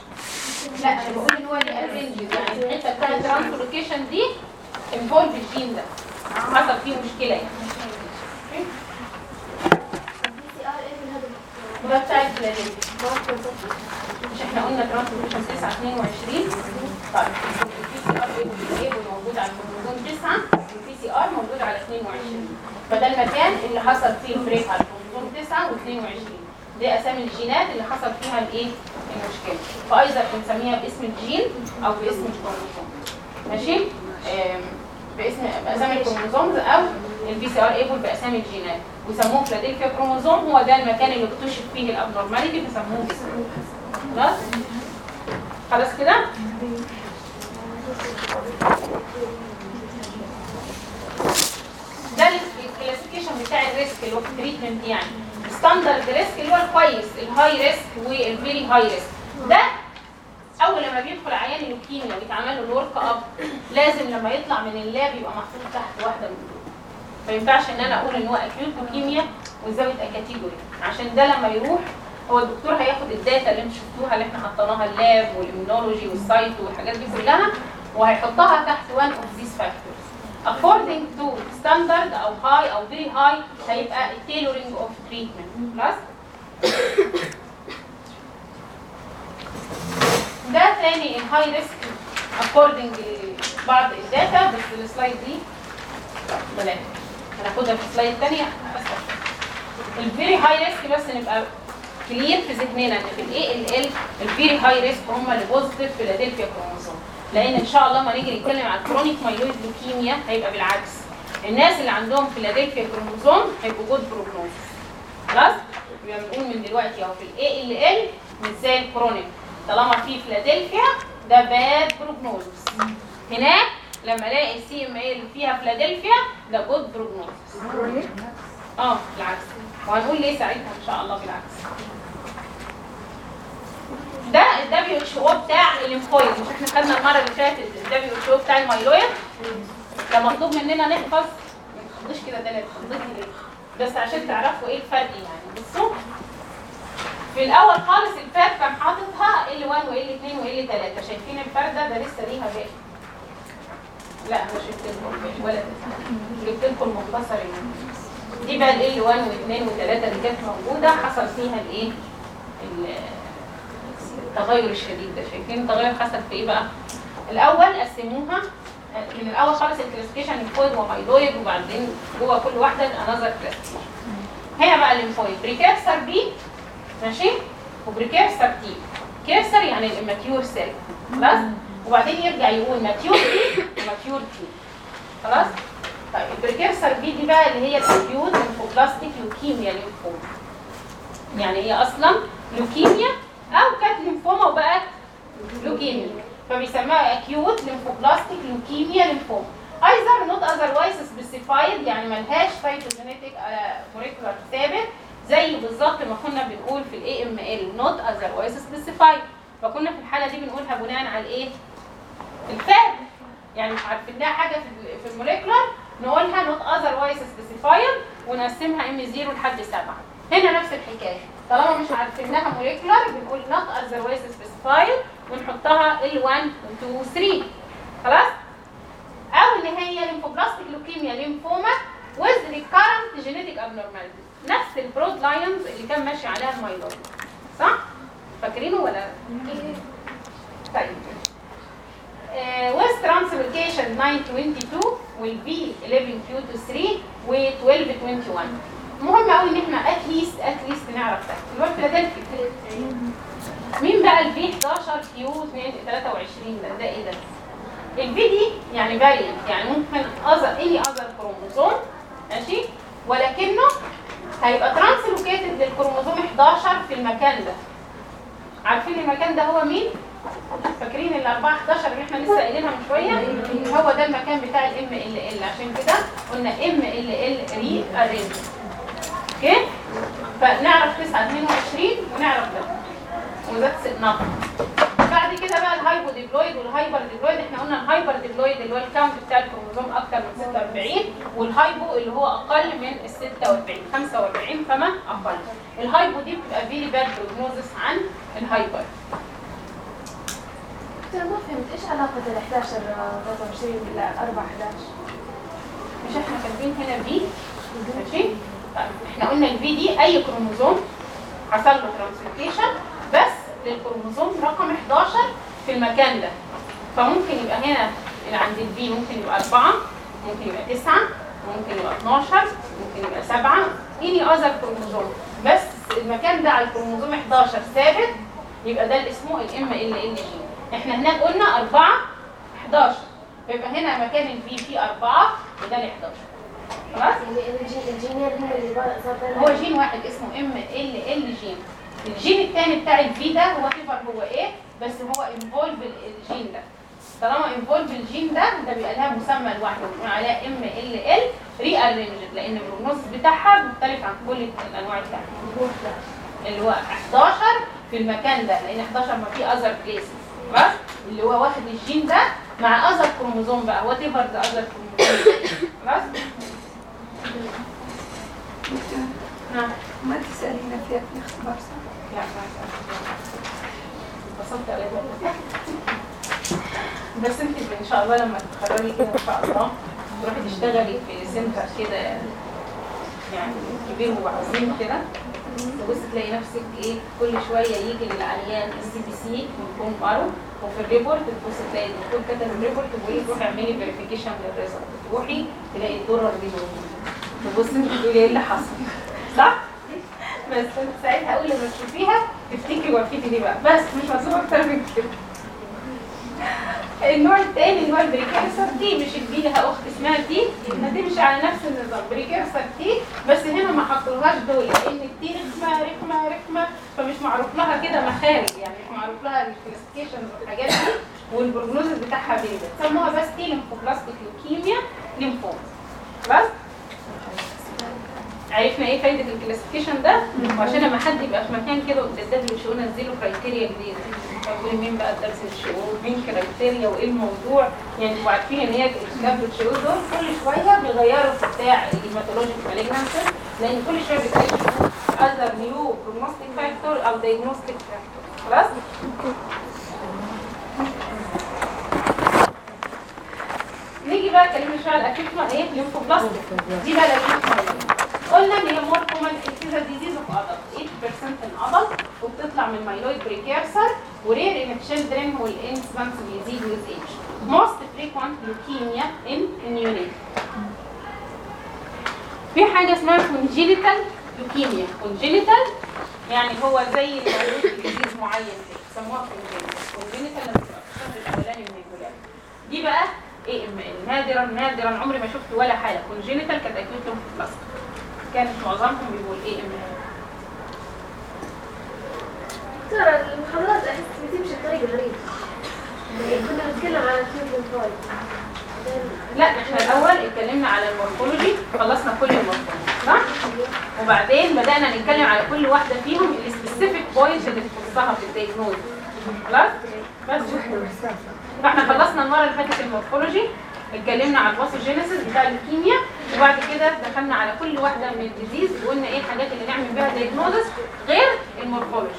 لا أنا بقول إن هو rearrange يعني الحته بتاعت ال translocation دي involve الجين ده. حصل فيه مشكلة يعني. ده بتاع marker مش إحنا قلنا translocation 9 22 طيب ال BCR موجود على الكروموزوم 9 وال BCR موجود على 22 فده المكان اللي حصل فيه ال break على الكروموزوم 9 و22 دي أسامي الجينات اللي حصل فيها الإيه؟ المشكلة. فايضا بنسميها باسم الجين أو باسم الكروموزوم. ماشي؟ باسم أسامي ال chromosomes أو ال BCR ABL بأسامي الجينات. ويسموه Philadelphia chromosome. هو ده المكان اللي اكتشف فيه ال abnormality بيسموه باسمه خلاص؟ خلاص كده؟ ده ال classification بتاع ال risk اللي هو ال treatment يعني. standard risk اللي هو الكويس ال high risk وال very high risk ده أول لما بيدخل عيان اللوكيميا ويتعمل له ال workup لازم لما يطلع من ال lab يبقى محطوط تحت واحدة من دول. ما ينفعش إن أنا أقول إن هو acute leukemia without category عشان ده لما يروح هو الدكتور هياخد ال data اللي أنتوا شفتوها اللي إحنا حطيناها ال lab وال immunology وال cyto والحاجات دي كلها وهيحطها تحت one of these factors. According to standard أو high أو very high هيبقى tailoring of treatment. خلاص ده تاني ال high risk according لبعض ال data بس ال slide دي بلاش. هناخدها في ال slide الثانية ال very high risk بس نبقى clear في ذهننا إن في ال ALL ال very high risk هم اللي positive Philadelphia chromosome لأن إن شاء الله ما نيجي نتكلم عن chronic myeloid leukemia هيبقى بالعكس. الناس اللي عندهم Philadelphia chromosome هيبقوا good prognosis خلاص؟ يبقى بنقول من دلوقتي أهو في ال ALL مش زي ال chronic طالما في فيلادلفيا ده bad prognosis هناك لما ألاقي ال CML فيها فيلادلفيا ده good prognosis آه بالعكس. وهنقول ليه ساعتها إن شاء الله بالعكس. ده ال WHO بتاع ال lymphoid مش إحنا خدنا المرة اللي فاتت ال WHO بتاع ال myeloid ده مطلوب مننا نحفظ. ما تحفظوش كده ده لا تحفظوش ليه بس عشان تعرفوا إيه الفرق يعني. بصوا. في الأول خالص الفات كان حاططها ال 1 وال 2 وال 3 شايفين الفرده ده؟ لسه ليها باقي. لا مش جبت لكم ولا جبت لكم المختصر يعني. دي بقى ال 1 و2 و3 اللي كانت موجودة. حصل فيها الايه ال- التغير الشديد ده شايفين التغير حصل في إيه بقى؟ الأول قسموها من الأول خالص ال classification lymphoid و myeloid وبعدين جوه كل واحدة another classification هنا بقى ال lymphoid precursor B ماشي؟ و precursor T cursor يعني ال immature cell خلاص؟ وبعدين يرجع يقول mature T و mature T خلاص؟ طيب ال precursor B دي بقى اللي هي ال acute lymphoblastic leukemia lymphoma يعني هي أصلا لوكيميا أو كانت ليمفوما وبقت لوكيميا. فبيسموها acute lymphoblastic leukemia lymphoma. either not otherwise specified يعني ملهاش cytogenetic molecular ثابت زي بالظبط ما كنا بنقول في ال AML not otherwise specified فكنا في الحالة دي بنقولها بناء على الايه ال FAB يعني مش عارفين لها حاجة في ال molecular نقولها not otherwise specified ونقسمها M 0 لحد 7 هنا نفس الحكاية. طالما مش عارفين لها molecular بنقول not otherwise specified ونحطها L 1 و 2 و 3 خلاص؟ أو ان هي lymphoblastic leukemia lymphoma with recurrent genetic abnormalities نفس ال broad lines اللي كان ماشي عليها ال myeloid صح؟ فاكرينه ولا؟ طيب. with translocation 922 وال B 11 q 3 و 1221 مهم قوي إن إحنا at least at least نعرف ده. اللي هو فيلادلفيا مين بقى ال V 11 q 23 ده؟ ده إيه ده؟ ال V دي يعني variant يعني ممكن other any other chromosome ماشي؟ ولكنه هيبقى translocated لل chromosome 11 في المكان ده. عارفين المكان ده هو مين؟ فاكرين ال 4 11 اللي إحنا لسه قايلينها من شوية؟ هو ده المكان بتاع ال MLL. عشان كده قلنا MLL rearranged. Okay? فنعرف 9 22 ونعرف ده. و that's not بعد كده بقى ال hypodiploid وال hyperdiploid إحنا قلنا ال hyperdiploid اللي هو ال count بتاع الكروموزوم أكتر من 46 وال hypo اللي هو أقل من ال 46 45 فما أقل. ال hypo دي بتبقى very bad prognosis عن ال hyper. دكتور ما فهمت إيش علاقة ال 11 23 بال 4 11 مش إحنا كاتبين هنا في ماشي؟ إحنا قلنا ال V دي أي كروموزوم حصل له translocation بس للكروموزوم رقم 11 في المكان ده. فممكن يبقى هنا اللي عند ال V ممكن يبقى 4 ممكن يبقى 9 ممكن يبقى 12 ممكن يبقى 7 any other chromosome. بس المكان ده على الكروموزوم 11 ثابت يبقى ده اللي اسمه ال MLL gene إحنا هناك قلنا 4 11 فيبقى هنا مكان ال V فيه 4 وده ال 11 خلاص؟ يعني هو جين واحد اسمه MLL gene ال ال جين الجين الثاني بتاع ال V ده whatever هو إيه بس هو involve ال gene ده. طالما involve ال gene ده ده بيبقى لها مسمى لوحده بنقول عليها MLL rearranged لأن ال prognosis بتاعها مختلف عن كل الأنواع الثانية اللي هو 11 في المكان ده لأن 11 ما فيه other places خلاص اللي هو واخد الجين ده مع other chromosome بقى whatever the other chromosome خلاص نعم ما تسألينا فيها في الاختبار صح؟ لا ما. بس انت ان شاء الله لما تتخرجي كده ان شاء الله تروحي تشتغلي في center كده يعني كبير وعظيم كده. تبص تلاقي نفسك إيه كل شوية يجي العيان ال CBC ويكون marrow وفي ال report تبص تلاقي الدكتور كتب ال report ويقول لك روحي اعملي verification لل result تروحي تلاقي الدرر دي موجوده تبص انت تقولي إيه اللي حصل. صح؟ بس ساعتها أول لما تشوفيها تفتكري وقفتي دي بقى. بس مش مطلوب أكتر من كده. النوع الثاني اللي هو ال precursor T مش ال B لها اخت اسمها T هتمشي على نفس النظام. precursor T بس هنا ما حطولهاش دول لأن ال T رخمة رخمة رخمة فمش معروف لها كده مخارج يعني مش معروف لها ال classification والحاجات دي وال prognosis بتاعها بيبقى سموها بس T lymphoblastic leukemia lymphoma بس. عرفنا إيه فايدة ال classification ده؟ وعشان لما حد يبقى في مكان كده قدام ال WHO نزلوا criteria جديدة. مين بقى درس ال WHO مين criteria وإيه الموضوع؟ يعني تبقوا عارفين إن هي كتاب ال WHO دول كل شوية بيغيروا بتاع ال hematologic malignancy لأن كل شوية بيكتشفوا other new prognostic factor أو diagnostic factor خلاص؟ نيجي بقى اتكلمنا شوية على ال acute إيه lymphoblastic دي بقى ال acute قلنا ان هي more common it is a disease of adult 8% in adult وبتطلع من myeloid precursor و rare in children وال incidence بيزيد with age most frequent leukemia in neonatal في حاجة اسمها congenital leukemia congenital يعني هو زي ب disease معين كده سموها congenital لما تبقى من دي بقى AML نادرا نادرا عمري ما شفت ولا حاله congenital كانت acute lymphoblastic كانت معظمهم بيقول AM ترى المحاضرات احس بتمشي بطريقة غريبة. يعني كنا بنتكلم على lymphoid لا إحنا الأول اتكلمنا على ال morphology خلصنا كل ال morphology صح؟ وبعدين بدأنا نتكلم على كل واحدة فيهم ال specific point اللي تخصها في ال diagnosis. خلاص؟ بس. فاحنا خلصنا المرة اللي فاتت ال morphology اتكلمنا على ال pathogenesis بتاع الليكيميا وبعد كده دخلنا علي كل واحدة من ال disease وقلنا إيه الحاجات اللي نعمل بيها diagnosis غير ال morphology.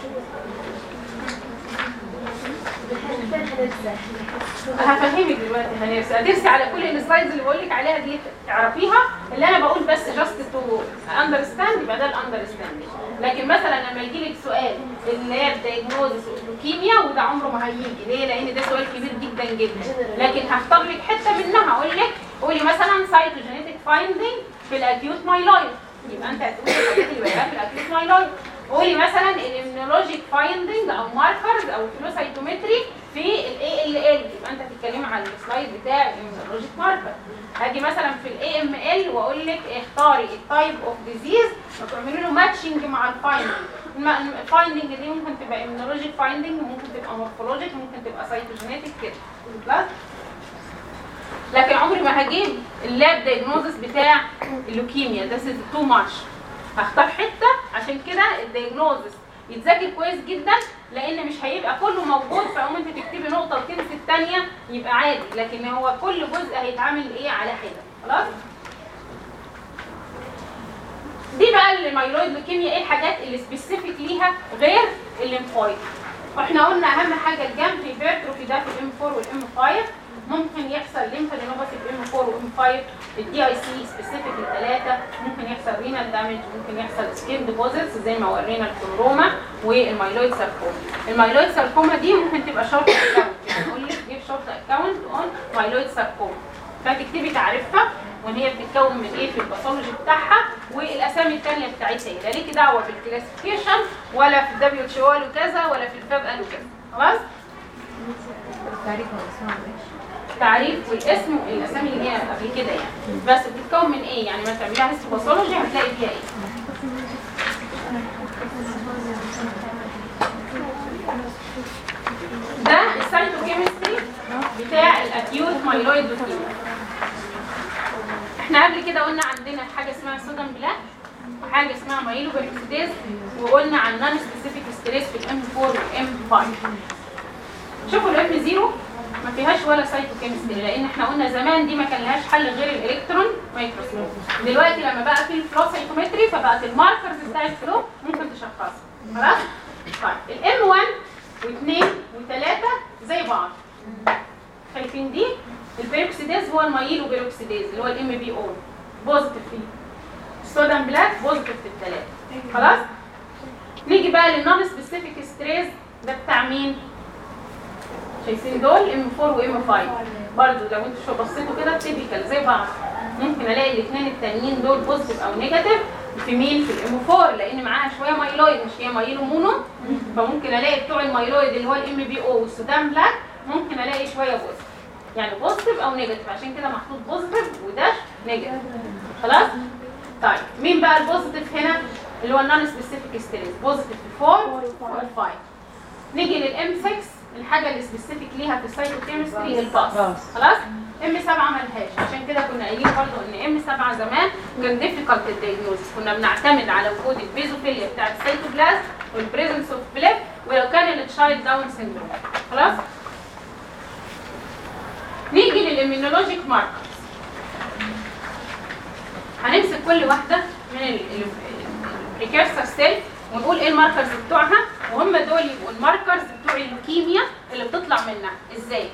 هفهمك دلوقتي هنرسي هترسي على كل ال slides اللي بقول لك عليها دي تعرفيها. اللي أنا بقول بس just to understand يبقى ده ال understand لكن مثلا لما يجي لك سؤال اللي هي ال diagnosis وال leukemia وده عمره ما هيجي. ليه؟ لأن ده سؤال كبير جدا جدا. لكن هختار لك حتة منها. أقول لك قولي مثلا cytogenetic finding في ال acute myeloid يبقى أنت هتقولي الحاجات اللي بقى في ال acute myeloid قولي مثلا ال immunologic finding أو markers أو flow cytometry في ال ALL يبقى أنت بتتكلمي على ال slide بتاع ال immunologic marker هاجي مثلا في ال AML وأقول لك اختاري ال type of disease وتعملي له matching مع ال finding ال finding دي ممكن تبقى immunologic finding ممكن تبقى morphologic ممكن تبقى cytogenetic كده. خلاص؟ لكن عمري ما هجيب ال lab diagnosis بتاع اللوكيميا ده too much هختار حتة عشان كده ال diagnosis يتذاكر كويس جدا لأن مش هيبقى كله موجود فقوم أنت تكتبي نقطة وتنسي الثانية يبقى عادي لكن هو كل جزء هيتعامل إيه على حدة. خلاص؟ دي بقى ال myeloid leukemia إيه الحاجات اللي specific ليها غير ال lymphoid وإحنا قلنا أهم حاجة ال gum hypertrophy ده في ال M 4 وال M 5 ممكن يحصل lymphadenopathy في ال M 4 وال M 5 ال DIC specific الثلاثه ممكن يحصل renal damage ممكن يحصل skin deposits زي ما ورينا ال chloroma وال myeloid sarcoma ال myeloid sarcoma دي ممكن تبقى short account يعني لك جيب short account on myeloid sarcoma فتكتبي تعريفها وإن هي بتتكون من إيه في ال pathology بتاعها والأسامي الثانية بتاعتها. إيه لا ليكي دعوة بال classification ولا في ال WHO قالوا كذا ولا في ال FAB قالوا كذا. خلاص؟ تعريف والاسم والأسامي اللي هي قبل كده يعني. بس بتتكون من إيه؟ يعني ما تعمليها histopathology هتلاقي فيها إيه؟ ده ال cytochemistry بتاع ال acute myeloid leukemia. إحنا قبل كده قلنا عندنا حاجة اسمها Sudan black وحاجة اسمها myeloperoxidase وقلنا عن non specific esterase في ال M 4 وال M 5 شوفوا ال M 0 ما فيهاش ولا cytochemistry لأن إحنا قلنا زمان دي ما كان لهاش حل غير ال electron microscope. دلوقتي لما بقى في ال flow cytometry فبقت ال markers بتاع ال flow ممكن تشخصها خلاص؟ طيب ال M 1 و2 و3 زي بعض. شايفين دي؟ ال peroxidase هو ال myeloperoxidase اللي هو ال MPO positive فيه. ال Sudan black positive في الثلاثه خلاص؟ نيجي بقى لل non specific esterase ده بتاع مين؟ شايفين دول M 4 و M 5 برضو لو أنتوا بصيتوا كده typical زي بعض. ممكن الاقي الاثنين التانيين دول positive أو negative في مين في ال M 4 لأن معاها شوية myeloid مش هي myelomono فممكن الاقي بتوع ال myeloid اللي هو ال MPO وال Sudan black ممكن الاقي شوية positive يعني positive أو negative عشان كده محطوط positive وده negative خلاص؟ طيب مين بقى ال positive هنا؟ اللي هو ال non specific esterase positive في 4 و5 نيجي لل M 6 الحاجة اللي specific ليها في ال cytochemistry ال PAS خلاص؟ M 7 ملهاش عشان كده كنا قايلين برضو إن M 7 زمان كان difficult ال diagnosis كنا بنعتمد على وجود ال basophilia بتاعت السيتوبلازم وال presence of bleb ولو كان ال child Down syndrome خلاص؟ نيجي لل immunologic markers هنمسك كل واحدة من ال precursor cell ونقول إيه ال markers بتوعها؟ وهم دول يبقوا ال markers بتوع اللوكيميا اللي بتطلع منها إزاي؟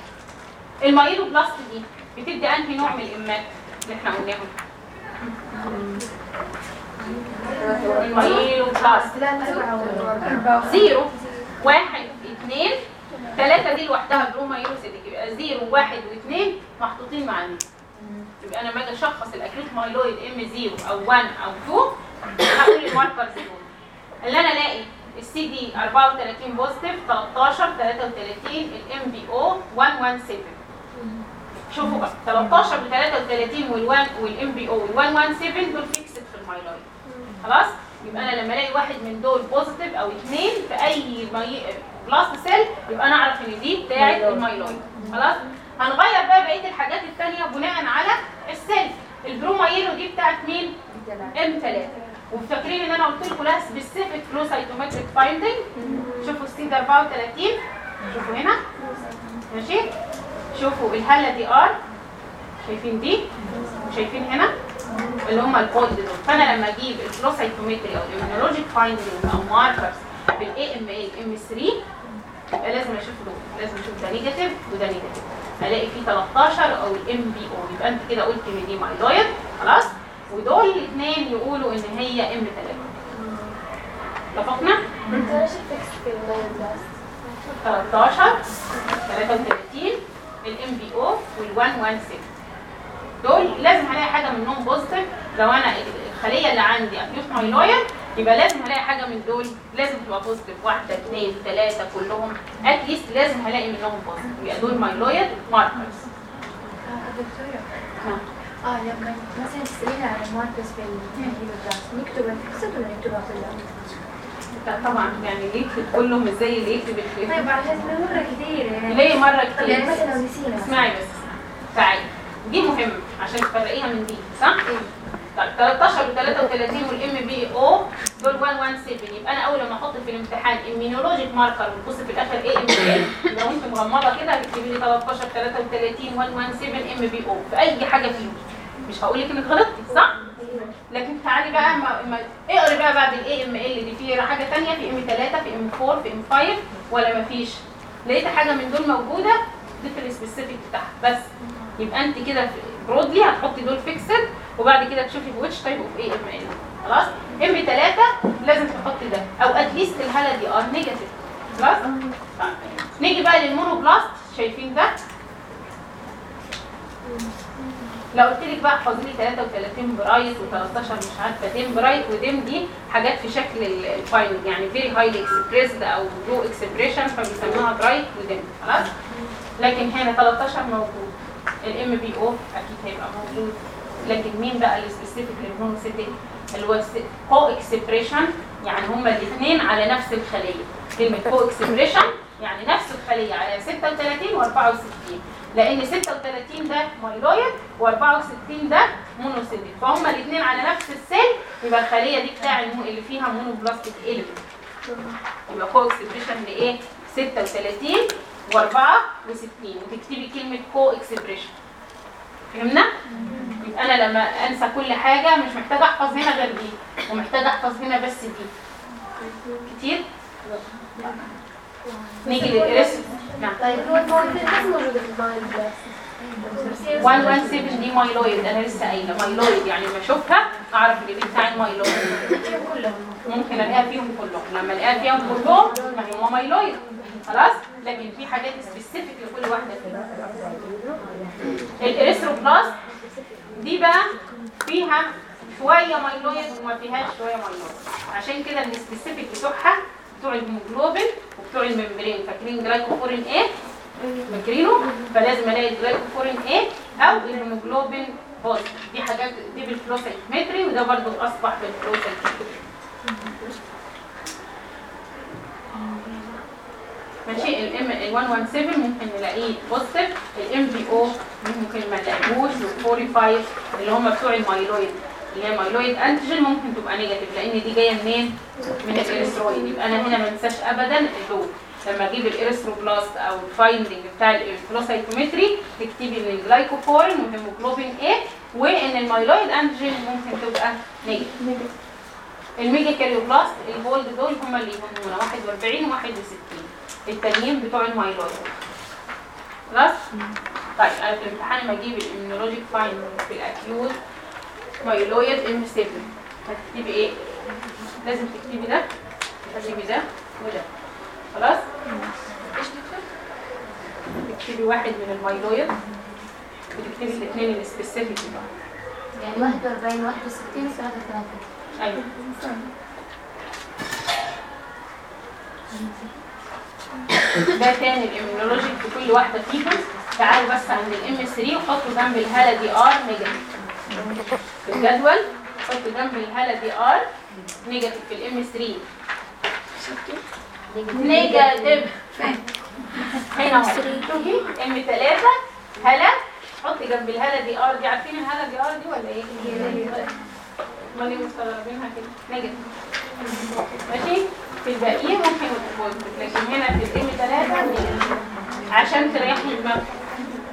ال myeloblast دي بتدي انهي نوع من ال M ات اللي إحنا قلناهم؟ ال myeloblast zero واحد اثنين ثلاثة دي لوحدها ال promyelocytic يبقى zero واحد واثنين محطوطين مع؟ يبقى أنا لما أجي أشخص ال acute myeloid M 0 أو 1 أو 2 هقول ال markers دول. اللي أنا ألاقي السي دي 34 positive 13 33 ال MPO 117 شوفوا بقى 13 ب 33 وال1 وال MPO وال117 دول fixed في ال myeloid. خلاص؟ يبقى أنا لما ألاقي واحد من دول positive أو اثنين في أي مي... blast cell يبقى أنا أعرف إن دي بتاعه ال myeloid. خلاص؟ هنغير بقى بقية الحاجات الثانية بناء على ال cell ال promyelo دي بتاعت مين؟ M 3 وفاكرين إن أنا قلت لكم لها specific flow cytometric finding شوفوا السي ده 34 شوفوا هنا. ماشي؟ شوفوا ال HLA-DR شايفين دي؟ شايفين هنا؟ اللي هم ال point دول. فأنا لما أجيب ال flow cytometry أو ال immunologic finding أو markers بال AML M 3 يبقى لازم أشوف دول لازم أشوف ده negative وده negative ألاقي فيه 13 أو ال MPO يبقى أنت كده قلت إن دي myeloid خلاص؟ ودول الاثنين يقولوا إن هي M 3 اتفقنا؟ انت إيش الفكس في ال myeloblast؟ 13 33 ال MPO وال 116 دول لازم هلاقي حاجة منهم positive لو أنا الخلية اللي عندي acute myeloid يبقى لازم هلاقي حاجة من دول لازم تبقى positive واحدة اثنين ثلاثة كلهم. at least لازم هلاقي منهم positive يبقى دول مايلويد ماركرز نعم. آه لما مثلا تسألينا عن ال markers في الهيموجلاس نكتب ال fixed ولا نكتبها كلها؟ طبعا يعني اللي يكتب كله مش زي اللي يكتب الفيلم طيب عشان مرة كتير يعني ليه مره يعني كتير مثلا لو نسينا اسمعي بس تعالي دي مهمه عشان تفرقيها من دي صح؟ طيب 13 و 33 والام بي أو دول 117 يبقى أنا اول لما أحط في الامتحان immunologic ماركر وتبص في الآخر إيه ام بي لو انت مغمضه كده هتكتبي لي 13 33 117 ام بي أو في اي حاجة فيهم مش هقول لك انك غلطتي صح؟ لكن تعالي بقى ما ما اقري بقى بعد ال AML دي في حاجة ثانية في M 3 في M 4 في M 5 ولا ما فيش؟ لقيت حاجة من دول موجودة دي في ال specific بتاعها. بس. يبقى انت كده broadly هتحطي دول fixed وبعد كده تشوفي ب which type of AML خلاص؟ M 3 لازم تحطي ده. أو at least ال HLA-DR negative خلاص؟ طيب. نيجي بقى لل monoblast. شايفين ده؟ لو قلت لك بقى احفظي لي 33 bright و13 مش عارفة dim bright و dim دي حاجات في شكل ال final يعني very highly expressed أو low expression فبيسموها bright و dim خلاص؟ لكن هنا 13 موجود. ال MPO أكيد هيبقى موجود. لكن مين بقى ال specific هو co-expression يعني هما الاثنين على نفس الخلية. كلمة co-expression يعني نفس الخلية على 36 و64 لأن 36 ده myeloid و64 ده monocytic فهم الاثنين على نفس ال cell يبقى الخلية دي بتاع اللي فيها monoblastic element. يبقى co-expression لايه 36 و64 وتكتبي كلمة co-expression فهمنا؟ يبقى أنا لما أنسى كل حاجة مش محتاجة أحفظ هنا غير دي ومحتاجة أحفظ هنا بس دي. كتير؟ نيجي لل eryth نعم طيب هو المواد بس موجودة في 117 دي myeloid أنا لسه قايلة. myeloid يعني لما أشوفها أعرف إن دي بتاع ال myeloid ممكن ألاقيها فيهم كلهم. لما ألاقيها فيهم كلهم ما هم myeloid خلاص؟ لكن في حاجات specific لكل واحدة فيهم. ال erythroblast دي بقى فيها شوية myeloid وما فيهاش شوية myeloid عشان كده ال specific بتوعها بتوع الهيموجلوبين وبتوع ال membrane. فاكرين glycophorin إيه؟ فاكرينه؟ فلازم الاقي glycophorin A أو الهيموجلوبين positive دي حاجات دي بال flow cytometry وده برضو اصبح بال flow cytometry ماشي. ال 117 ممكن نلاقيه positive ال MPO ممكن ما نلاقيهوش. وال 45 اللي هم بتوع ال myeloid. اللي هي myeloid antigen ممكن تبقى negative لأن دي جاية منين؟ من ال erythroid يبقى أنا هنا ما انساش ابدا الدول لما أجيب ال erythroblast أو ال finding بتاع ال flow cytometry تكتبي إن ال glycophorin والهيموجلوبين A وإن ال myeloid antigen ممكن تبقى negative. ال megakaryoblast الهولد دول هم اللي يهمونا 41 و 61 التانيين بتوع ال myeloid خلاص؟ طيب أنا في الامتحان لما أجيب ال immunologic finding في ال acute myeloid M 7 هتكتبي إيه؟ لازم تكتبي ده تكتبي ده وده. خلاص؟ تكتبي واحد من ال myeloid وتكتبي الاثنين ال specific. يعني 41 61 و 33 أيوه. ده تاني ال immunologic في كل واحدة فيهم. تعالوا بس عند ال M 3 وحطوا جنب ال HLA-DR negative في الجدول حطوا جنب ال HLA-DR negative في ال M 3 negative هنا اهو M 3 هلا. حطي جنب ال HLA-DR دي. عارفين ال HLA-DR دي ولا إيه؟ امال مستغربينها كده؟ negative ماشي؟ في الباقيين ممكن لكن هنا في ال M 3 عشان تريحي دماغك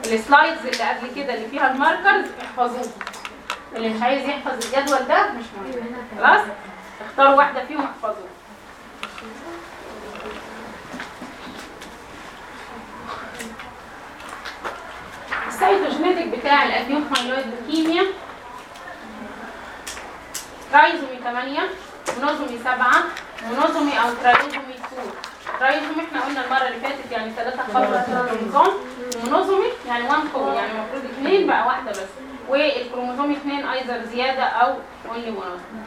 ال slides اللي قبل كده اللي فيها ال markers احفظوه اللي مش عايز يحفظ الجدول ده مش مهم. خلاص؟ اختاروا واحدة فيهم احفظوها ال cytogenetic بتاع ال acute myeloid leukemia trisomy 8 monosomy 7 monosomy أو trisomy 2 trisomy إحنا قلنا المرة اللي فاتت يعني ثلاثة خطوات كروموزوم monosomy يعني 1 كوم يعني المفروض اثنين بقى واحدة بس. والكروموزوم اثنين either زيادة أو only monosome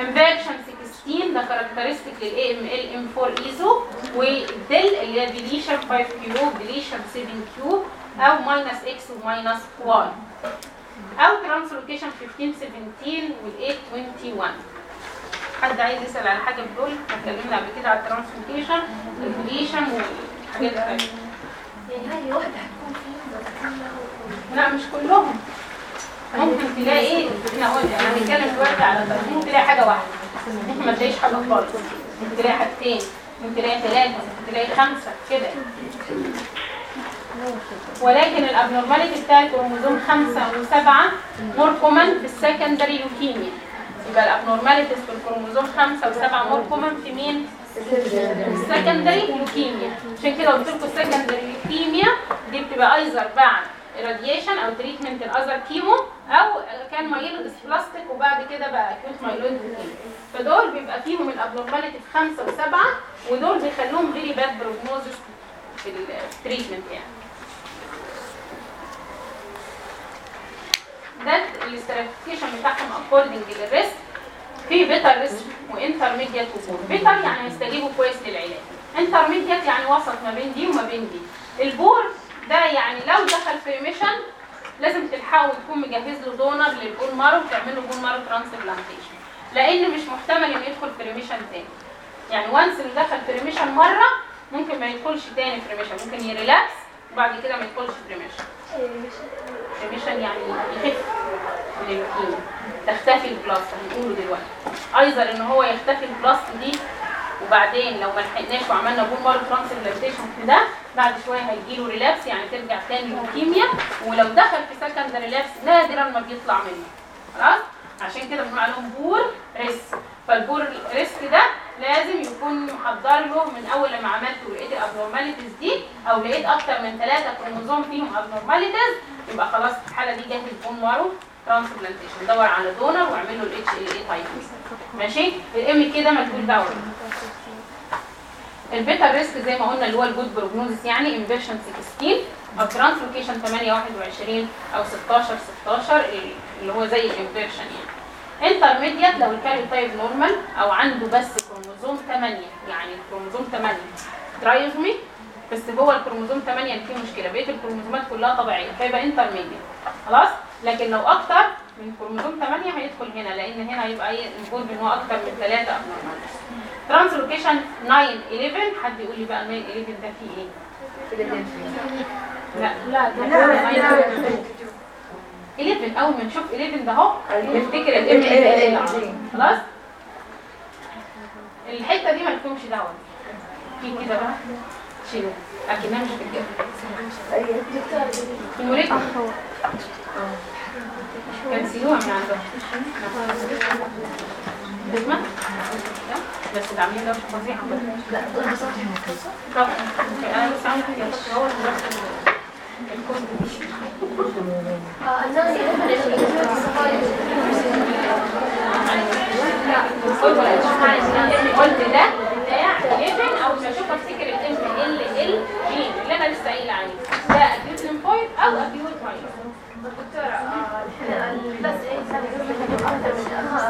inversion 16 ده characteristic لل AML M 4 Eo وال del اللي هي deletion 5 q deletion 7 q أو minus X و minus Y أو translocation 15 17 وال 821 حد عايز يسأل على حاجة بدول اتكلمنا قبل كده على ال translocation ال deletion والحاجات الثانية يعني هذه واحدة حتكون فيه لا مش كلهم. ممكن تلاقي إحنا هنتكلم دلوقتي على ممكن تلاقي حاجة واحدة. ممكن ما تلاقيش حاجة خالص. ممكن تلاقي حاجتين ممكن تلاقي ثلاثة ممكن تلاقي خمسة كده. ولكن ال abnormality بتاعت كروموزوم خمسة وسبعة more common في ال secondary leukemia يبقى ال abnormalities في الكروموزوم خمسة وسبعة common في مين؟ ال secondary leukemia عشان كده قلت لكم ال secondary leukemia دي بتبقى either بعد. radiation أو treatment ال other chemo أو كان myelodysplastic وبعد كده بقى acute myeloid فدول بيبقى فيهم ال abnormality في خمسة وسبعة ودول بيخلوهم very bad prognosis في ال treatment يعني. ده ال stratification بتاعهم according لل risk في better risk و intermediate و poor better يعني هيستجيبوا كويس للعلاج. intermediate يعني وسط ما بين دي وما بين دي. ال poor ده يعني لو دخل في remission لازم تلحقوا تكون مجهز له donor لل bone marrow وتعملوا bone marrow transplantation لأن مش محتمل إنه يدخل في remission تاني. يعني once إنه دخل في remission مرة ممكن ما يدخلش تاني في remission ممكن ي relapse وبعد كده ما يدخلش في remission يعني يخف من اللوكيميا تختفي ال blast هنقوله دلوقتي. either إن هو يختفي ال blast دي وبعدين لو ما لحقناش وعملنا bone marrow transplantation في ده بعد شوية هيجيله relapse يعني ترجع تاني لوكيميا ولو دخل في second relapse نادرا ما بيطلع منه. خلاص؟ عشان كده بنقول عليهم poor risk فال poor risk ده لازم يكون محضر له من أول لما عملت ولقيت ال abnormalities دي أو لقيت أكتر من ثلاثة كروموزوم فيهم abnormalities يبقى خلاص الحالة دي جاهز bone marrow transplantation دور على donor واعمل له ال HLA type ماشي؟ الام كده مجهول دوري ال better risk زي ما قلنا اللي هو ال good prognosis يعني inversion 16 أو translocation 8 21 أو 16 16 اللي هو زي ال inversion يعني. intermediate لو ال karyotype normal أو عنده بس كروموزوم 8 يعني كروموزوم 8 trisomy بس هو الكروموزوم 8 اللي فيه مشكلة بقية الكروموزومات كلها طبيعية فيبقى intermediate خلاص؟ لكن لو أكتر من كروموزوم 8 هيدخل هنا لأن هنا هيبقى إيه المفروض إن هو أكتر من 3 abnormal translocation 9 11 حد يقول لي بقى 9 11 ده فيه إيه؟ لا. لا ده 11 أول ما نشوف 11 ده أهو نفتكر الام ال خلاص؟ الحتة دي ما لكمش دعوه في كده بقى. شيلوها اكنها مش في الجبل المولد كنسلوها من عندهم؟ لا؟ بس العميل ده مش فظيع. لا طب أنا بس عامل كده. بس هو الناني يحب الإنجليزي والصفاية. قلت ده بتاع 11 أو مش هشوف أفتكر الام ال ال جي اللي أنا لسه قايله عليه ده اكيوت ليمفويد أو اكيوت مايلوس دكتورة آه، الحين البلس إيه أكثر من آه،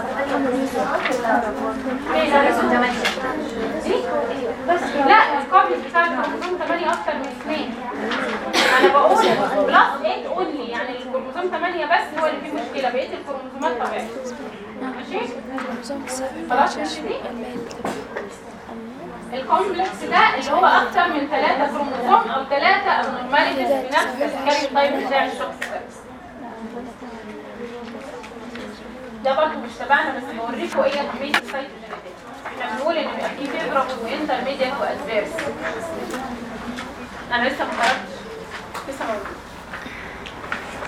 ولا لا ال copy بتاع الكروموسوم 8 أكتر من اثنين أنا بقول plus 8 only يعني الكروموسوم 8 بس هو اللي فيه مشكله بقيه الكروموسومات طبيعيه ماشي خلاص ماشي دي ال complex ده اللي هو أكتر من ثلاثة كروموسوم أو ثلاثة abnormalities في نفس ال karyotype بتاع الشخص. ده برضه مش تبعنا بس بوريكم إيه أهمية ال cytogenetic إحنا بنقول إن بيبقى في favorable و intermediate و adverse. أنا لسه ما خرجتش لسه موجود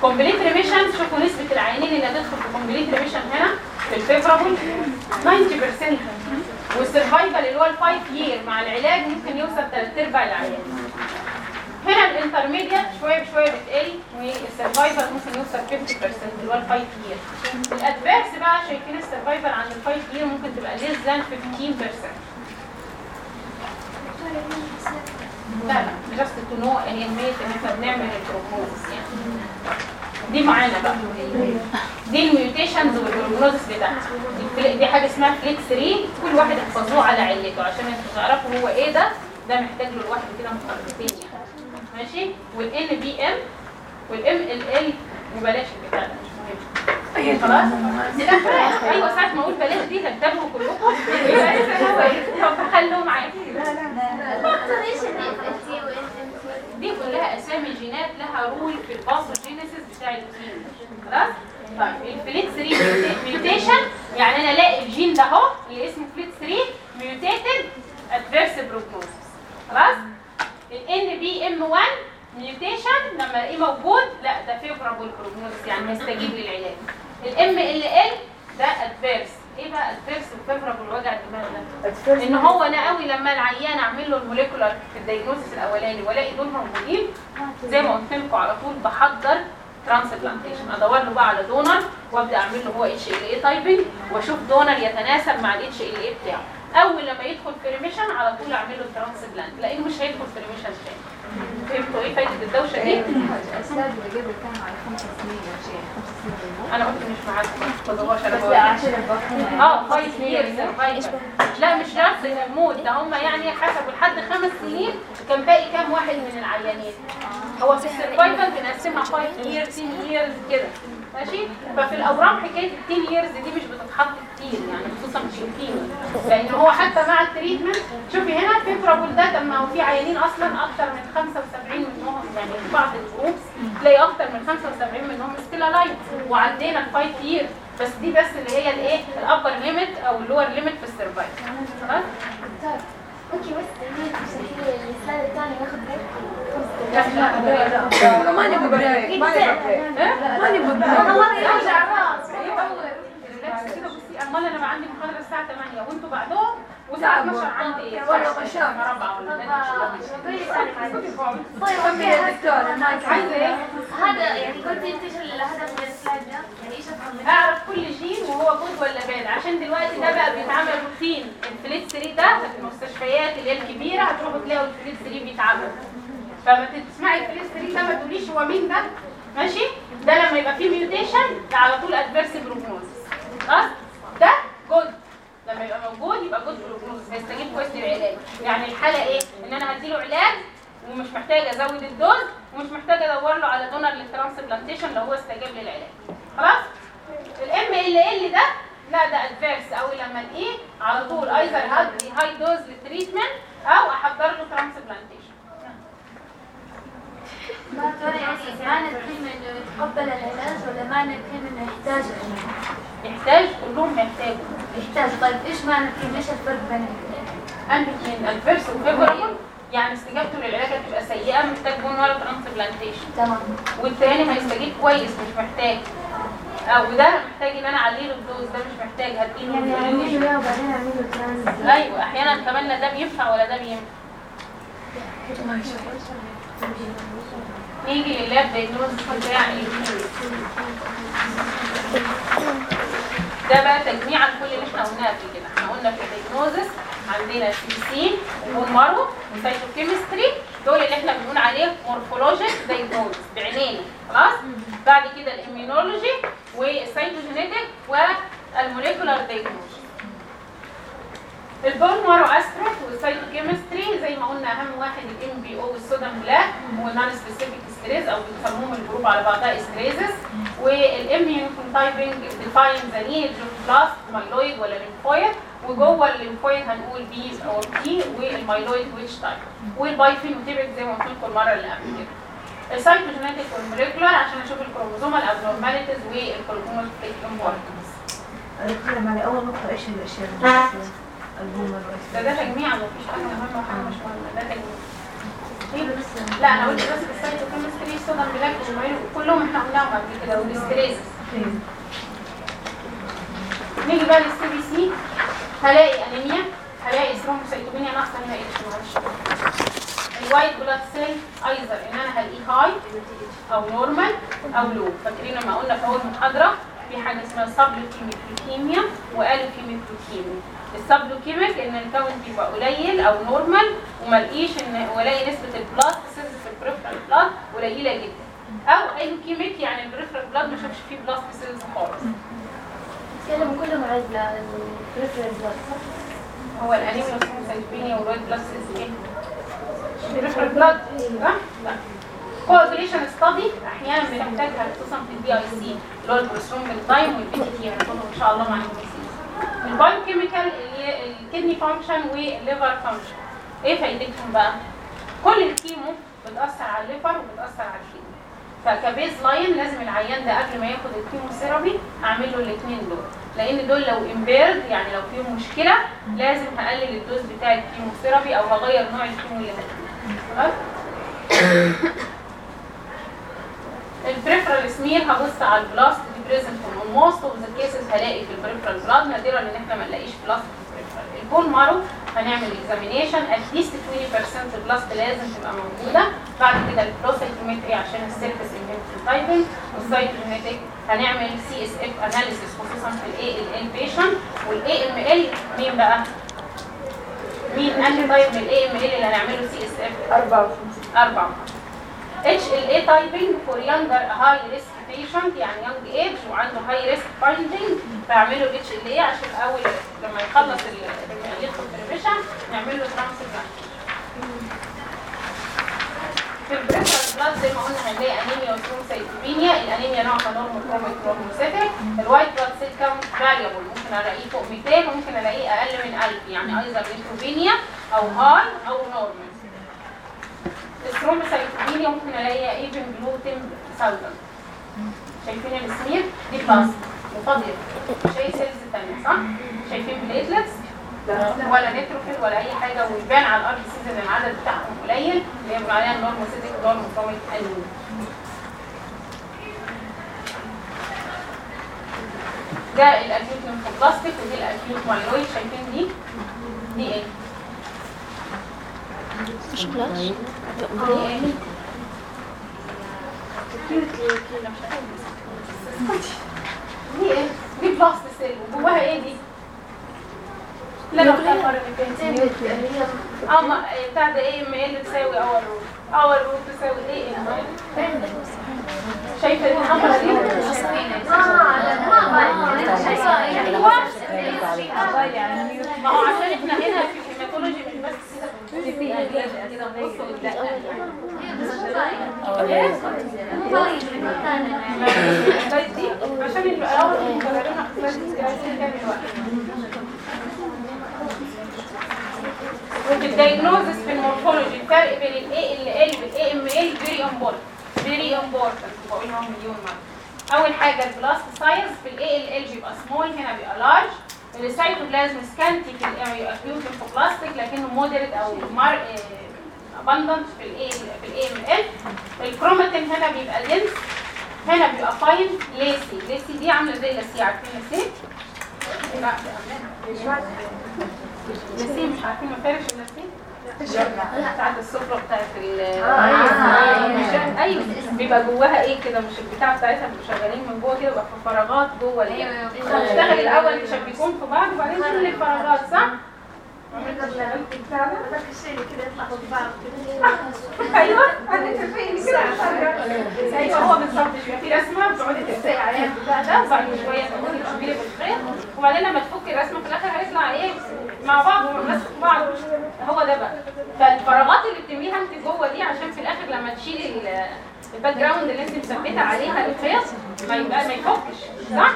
complete remission شوفوا نسبة العيانين اللي هتدخل في complete remission هنا في ال favorable 90% وال survival اللي هو ال five year مع العلاج ممكن يوصل ثلاث أرباع العيان هنا ال intermediate شوية بشوية بتقل وال survival ممكن يوصل 50% اللي هو ال five year ال adverse بقى شايفين ال survival عند ال five year ممكن تبقى less than 15% لا لا just to know إن إحنا بنعمل ال prognosis يعني. دي معانا بقى. دي ال mutations وال prognosis بتاعتها دي, دي حاجة اسمها FLT 3 كل واحد احفظوه على علته عشان أنتوا تعرفوا هو إيه ده. ده محتاج له لوحده كده مخططين يعني. ماشي؟ وال NPM وال MLL وبلاش البتاع ده. مش مهم خلاص؟ أيوه ساعة ما أقول بلاش دي هتتابعوا كلكم. يبقى طب خلوه معايا. FLT و NPM؟ دي كلها أسامي جينات لها role في ال pathogenesis بتاع الجين. خلاص؟ طيب ال FLT 3 mutation يعني أنا ألاقي الجين ده أهو اللي اسمه FLT 3 mutated adverse prognosis خلاص؟ ال NPM 1 mutation لما ألاقيه موجود لا ده favorable prognosis يعني هيستجيب للعلاج. ال MLL ده adverse إيه بقى adverse و favorable وجع الدماغ ده؟ إن هو أنا قوي لما العيان أعمل له ال molecular في ال diagnosis الأولاني وألاقي دول موجودين زي ما قلت لكم على طول بحضر transplantation أدور له بقى على donor وأبدأ أعمل له هو HLA typing وأشوف donor يتناسب مع ال HLA بتاعه. أول لما يدخل في remission على طول أعمل له transplant لأنه مش هيدخل في remission تاني. فهمتوا إيه فايده الدوشه دي؟ الأستاذ اللي كان على خمس سنين يا شيخ. خمس سنين أنا قلت مش ما أنا بقول البطن آه five years لا مش نفس الموت ده هم يعني حسبوا لحد خمس سنين كان باقي كام واحد من العيانين. هو في ال survival بنقسمها 5 years 10 years كده. ماشي؟ ففي الأورام حكاية ال 10 years دي مش بتتحط كتير يعني خصوصا في ال chemo لأن هو حتى مع ال treatment شوفي هنا favorable ده طب ما هو في عيانين أصلا أكتر من 75 منهم يعني في بعض ال groups تلاقي أكتر من 75 منهم still alive وعدينا ال 5 years بس دي بس اللي هي الإيه؟ ال upper limit أو ال lower limit في ال survival خلاص ممكن بس تقولي بشكل ال slide الثاني ناخذ break لا لا ما نبغى break ما نبغى break ما نبغى break والله كده بصي امال أنا بقى عندي محاضره الساعة 8 وانتوا بعدهم والساعة 12 عندي إيه والله ما شاء الله. رابعه ولا كمل يا دكتور المايك عايزه إيه هذا يعني قلت انت الهدف من ال slide؟ يعني إيش افهم؟ اعرف كل جين وهو good ولا bad عشان دلوقتي ده بقى بيتعمل روتين ال FLT 3 ده في المستشفيات اللي هي الكبيره هتروحوا تلاقوا ال FLT 3 بيتعمل فما تسمعي ال FLT 3 ده ما تقوليش هو مين ده. ماشي؟ ده لما يبقى فيه mutation ده على طول adverse prognosis خلاص؟ ده good لما يبقى موجود يبقى good prognosis هيستجيب كويس للعلاج. يعني الحالة إيه؟ إن أنا هديله علاج ومش محتاج أزود ال dose ومش محتاج أدور له على donor لل transplantation لو هو استجاب للعلاج. خلاص؟ ال MLL ده لا ده adverse أو لما الاقيه على طول either high dose لل treatment أو أحضر له transplantation يعني معنى الكلمة انه يتقبل العلاج ولا معنى الكلمة انه يحتاج العلاج؟ يحتاج؟ كلهم يحتاجوا يحتاج. طيب إيش معنى الكلمة إيش الفرق بين الاثنين؟ عندك من adverse و favorable يعني استجابته للعلاج هتبقى سيئة محتاج bone marrow transplantation تمام. والتاني هيستجيب كويس مش محتاج. أو ده محتاج إن أنا اعلي له ال dose ده مش محتاج. هديله يعني ال dose. اعملوا له وبعدين اعملوا trans أيوه أحيانا كمان لا ده بينفع ولا ده بينفع؟ نيجي لل lab diagnosis بتاع. ده بقى تجميع كل اللي إحنا قلناه قبل كده. إحنا قلنا في ال diagnosis عندنا CBC و bone marrow و cytochemistry. دول اللي إحنا بنقول عليه morphologic diagnosis بعينينا. خلاص؟ بعد كده ال immunology والسايتوجينيتك والموليكولار دايجنوز البون مارو استرات والسايتوكيمستري زي ما قلنا أهم واحد ال MPO وال Sudan black وال non specific esterase أو بيسموهم ال group على بعضها esterases. وال immunotyping define the lineage blast myeloid ولا lymphoid وجوه ال lymphoid هنقول B أو T وال myeloid which type وال biphenotypic زي ما قلت لكم المرة اللي قبل كده. ال cytogenetic وال molecular عشان أشوف ال chromosomal abnormalities وال chromosomal importance دكتورة معلي أول نقطة إيش ده ده تجميع مفيش حاجة مهمه وحاجة مش مهمة. ده تجميع إيه؟ لا أنا قلت بس black كلهم إحنا قلناهم قبل كده وال esterase نيجي بقى لل CBC هلاقي أنيميا هلاقي thrombocytopenia ناقصة هنا H معلش ال white blood cell either. إن أنا هلاقيه high أو normal أو low. فاكرين لما قلنا في أول محاضرة في حاجة اسمها subleukemic leukemia و aleukemic leukemia ال subleukemic إن ال count بيبقى قليل أو normal وما الاقيش إن والاقي نسبة ال blast cells في ال peripheral blood قليلة جدا. أو aleukemic يعني ال peripheral blood ما شافش فيه blast cells خالص. تكلموا كلهم عن ال peripheral بس هو الأنيميا وال cytopenia وال white blood cells إيه؟ peripheral blood لا. لا coagulation study أحيانا بنحتاجها خصوصا في ال DIC اللي هو ال prothrombin time وال PTT هناخدهم إن شاء الله مع ال biochemical اللي هي ال kidney function وال liver function إيه فايدتهم بقى؟ كل ال chemo بتأثر على ال liver وبتأثر على ال kidney فك baseline لازم العيان ده قبل ما ياخد ال chemotherapy أعمل له الاثنين دول. لأن دول لو impaired يعني لو فيهم مشكلة لازم هقلل ال dose بتاع ال chemotherapy أو هغير نوع ال chemo اللي خلاص ال peripheral smear هبص على ال blast دي present في most of the cases هلاقي في ال peripheral blood نادرا إن إحنا ما نلاقيش blast في ال peripheral ال bone marrow هنعمل examination at least 20% blast لازم تبقى موجودة. بعد كده ال flow cytometry عشان ال surface immunophenotyping وال cytogenetic هنعمل CSF analysis خصوصا في ال ALL patient وال AML مين بقى؟ مين؟ أنهي type من ال AML اللي هنعمله CSF؟ 54 أربعة HLA typing for younger high risk patient يعني young age وعنده high risk finding فيعملوا HLA عشان أول لما يخلص ال- ال remission نعمل له. في ال peripheral blood زي ما قلنا هنلاقي انيميا و thrombocytopenia الانيميا نوعها normochromic normocytic ال white blood cell count variable ممكن ألاقيه فوق 200 وممكن ألاقيه أقل من 1000 يعني أيضا neutropenia أو high أو normal ال thrombocytopenia ممكن الاقيها even below 10000 شايفين السمير دي blast وفاضية. مش أي cells تانية صح؟ شايفين platelets ولا neutrophil ولا أي حاجة ويبان على الأرض سيزن إن العدد بتاعهم قليل اللي هي بنقول عليها ال normocytic normochromic anemia ده الاكيوت ليمفوبلاستيك ودي الاكيوت مايلويد شايفين دي؟ دي إيه؟ دي إيه؟ دي إيه؟ دي بلاست سيل وجواها إيه دي؟ لا لا آه ما بتاع ده إيه ام ال تساوي اور روت اور روت تساوي إيه ام شايفه الحمرا دي؟ ما هو عشان إحنا هنا في ال hematology وال diagnosis في ال morphology الفرق بين ال ALL وال AML very important very important بقولها مليون مره أول حاجة ال blast size في ال ALL بيبقى سمول هنا بيبقى large السيتوبلازم scanty في ال acute blastic لكنه moderate أو more abundant في ال في ال AML الكروماتين هنا بيبقى dense هنا بيبقى fine lacy lacy دي عاملة زي اللاسيه عارفين اللاسيه؟ لا مش عارفين. مفارش اللاسيه؟ بتاعت السفرة بتاعت ال مش- أيوه بيبقى جواها إيه كده؟ مش البتاع بتاعتها شغالين من جوه كده بيبقى في فراغات جوه الايه بتشتغل الأول يشبكون في بعض وبعدين كل الفراغات صح؟ هذاك الشيء اللي كده يطلع فوق بعض. كده. أيوه أيوه هو بالظبط. بيبقى في رسمة بتقعدي ترسمي عليها البتاع ده وبعد شوية تقعدي تشبيري بالخيط وبعدين لما تفكي الرسمة في الآخر هيطلع إيه؟ مع بعض وماسك في بعض هو ده بقى. فالفراغات اللي بتمليها انت جوه دي عشان في الآخر لما تشيلي ال- ال background اللي انت مثبتة عليها الخيط ما يبقى ما يفكش. صح؟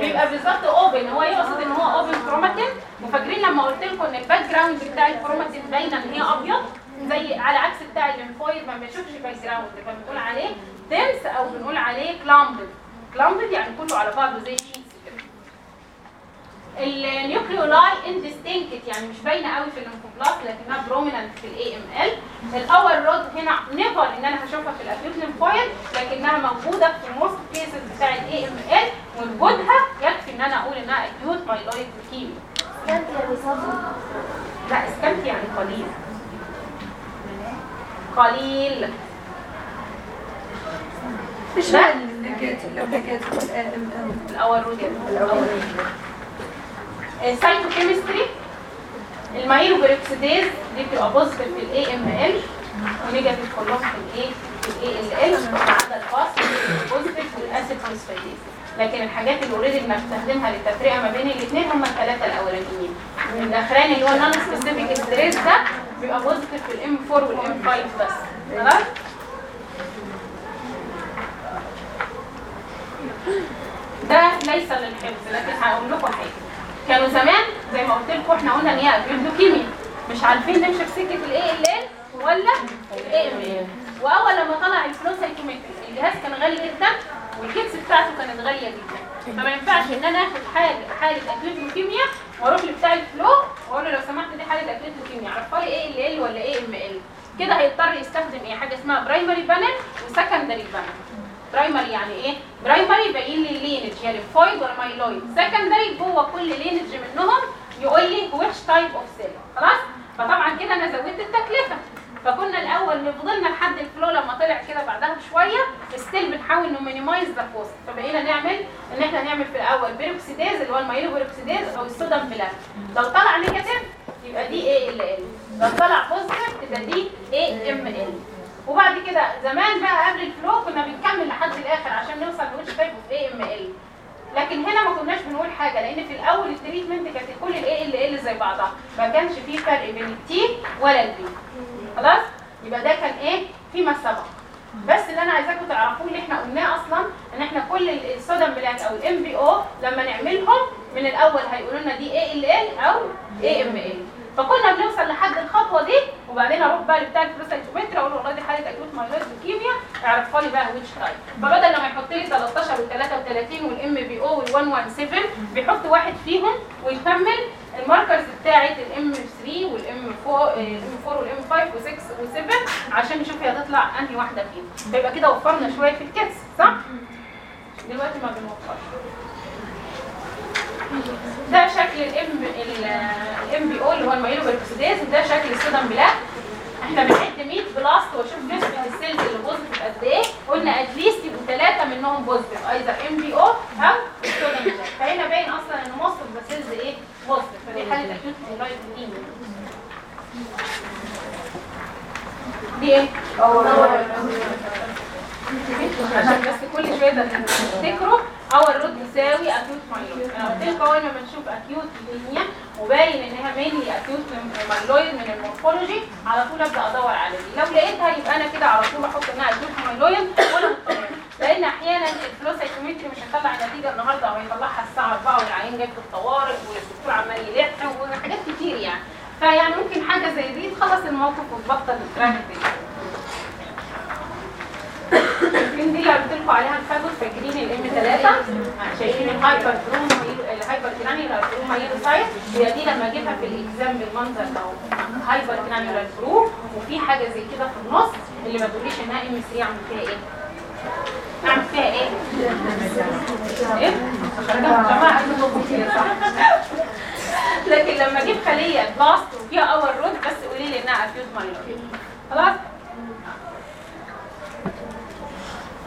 بيبقى بالظبط open هو يقصد ان هو open chromatin وفاكرين لما قلت لكم ان ال background بتاع الكروماتين باينة ان هي أبيض؟ زي على عكس بتاع ال lymphoid ما بيشوفش background فبنقول عليه dense أو بنقول عليه clumped clumped يعني كله على بعضه زي sheets ال nucleoli indistinct يعني مش باينة قوي في ال lymphoblast لكنها prominent في ال AML ال Auer rod هنا never إن أنا هشوفها في ال acute lymphoid لكنها موجودة في most cases بتاع ال AML ووجودها يكفي إن أنا أقول إنها acute myeloid صدمة لا scant يعني قليل. قليل. حكيت لو حكيت ال Auer rod الأول ال cytochemistry ال myeloperoxidase دي بتبقى positive في ال AML و negative كلهم في ال في ال ALL عدا ال PAS positive وال acid phosphatase لكن الحاجات اللي already بنستخدمها للتفرقة ما بين الاثنين هم الثلاثه الأولانيين. الاخراني اللي هو non-specific esterase ده بيبقى positive في ال M 4 وال M 5 بس. خلاص ده ليس للحفظ لكن هقول لكم حاجة. كانوا زمان زي ما قلت لكم إحنا قلنا ان هي acute leukemia مش عارفين نمشي في سكة ال ALL ولا ال AML وأول لما طلع ال flow cytometry الجهاز كان غالي جدا وال kits بتاعته كانت غالية جدا. فما ينفعش إن أنا آخد حاجة حالة acute leukemia وأروح لبتاع ال flow وأقول له لو سمحت دي حالة acute leukemia عرفها لي ALL ولا AML كده هيضطر يستخدم إيه؟ حاجة اسمها primary panel و secondary panel primary يعني إيه؟ primary يبين لي ال lineage يا lymphoid ولا myeloid secondary جوه كل lineage منهم يقول لي which type of cell خلاص؟ فطبعا كده أنا زودت التكلفة. فكنا الأول فضلنا لحد ال flow لما طلع كده بعدها بشوية still بنحاول ن minimize the cost فبقينا نعمل إن إحنا نعمل في الأول peroxidase اللي هو ال myeloperoxidase أو ال Sudan black لو طلع negative يبقى دي ALL لو طلع positive تبقى دي AML وبعد كده زمان بقى قبل ال flow كنا بنكمل لحد الآخر عشان نوصل ل which type of AML لكن هنا ما كناش بنقول حاجة لأن في الأول ال treatment كانت كل ال ALL زي بعضها. ما كانش فيه فرق بين ال T ولا ال B خلاص؟ يبقى ده كان إيه؟ فيما سبق بس اللي أنا عايزاكم تعرفوه اللي إحنا قلناه أصلا إن إحنا كل ال Sudan black أو ال MPO لما نعملهم من الأول هيقولوا لنا دي ALL أو AML فكنا بنوصل لحد الخطوة دي وبعدين أروح بقى لبتاع ال flow cytometry أقول له والله دي حالة acute myeloid leukemia اعرفها لي بقى which type فبدل لما يحط لي 13 وال33 وال MPO وال117 بيحط واحد فيهم ويكمل ال markers بتاعة ال M 3 وال M 4 ال M 4 وال M 5 و6 و7 عشان نشوف هي هتطلع أنهي واحدة فيهم. فيبقى كده وفرنا شوية في ال kits صح؟ دلوقتي ما بنوفرش. ده شكل ال M ال MPO اللي هو ال myeloperoxidase وده شكل ال Sudan black إحنا بنعد 100 blast واشوف نسبه ال cells اللي positive قد إيه. قلنا at least يبقوا ثلاثة منهم positive either MPO أو ال Sudan black فهنا باين أصلا إن most of the cells إيه؟ positive فدي حالة acute leukemia دي إيه؟ عشان بس كل شوية ده تفتكروا. Auer rod يساوي acute myeloid أنا قلت بنشوف acute leukemia وباين انها mainly acute myeloid من ال morphology على طول أبدأ أدور دي لو لقيتها يبقى أنا كده على طول أحط إنها acute myeloid ولا لأن أحيانا ال flow cytometry مش هيطلع النتيجه النهارده أو هيطلعها الساعة 4 والعيان في الطوارئ والدكتور عمال يلح وحاجات كتير يعني. فيعني ممكن حاجة زي دي تخلص الموقف وتبطل التراجيدي. دي شايفين دي اللي قلت لكم عليها الفاجوس فاكرين الام 3 شايفين الهايبر بروم الهايبر كرانيولار بروم هايروسايت هي دي لما اجيبها في الاكزام بالمنظر ده هايبر كرانيولار بروم وفي حاجة زي كده في النص اللي ما تقوليش انها ام 3 اعمل فيها إيه؟ اعمل فيها إيه؟ إيه؟ جماعة لكن لما أجيب خليه blast وفيها Auer rod بس قولي لي إنها acute myeloid خلاص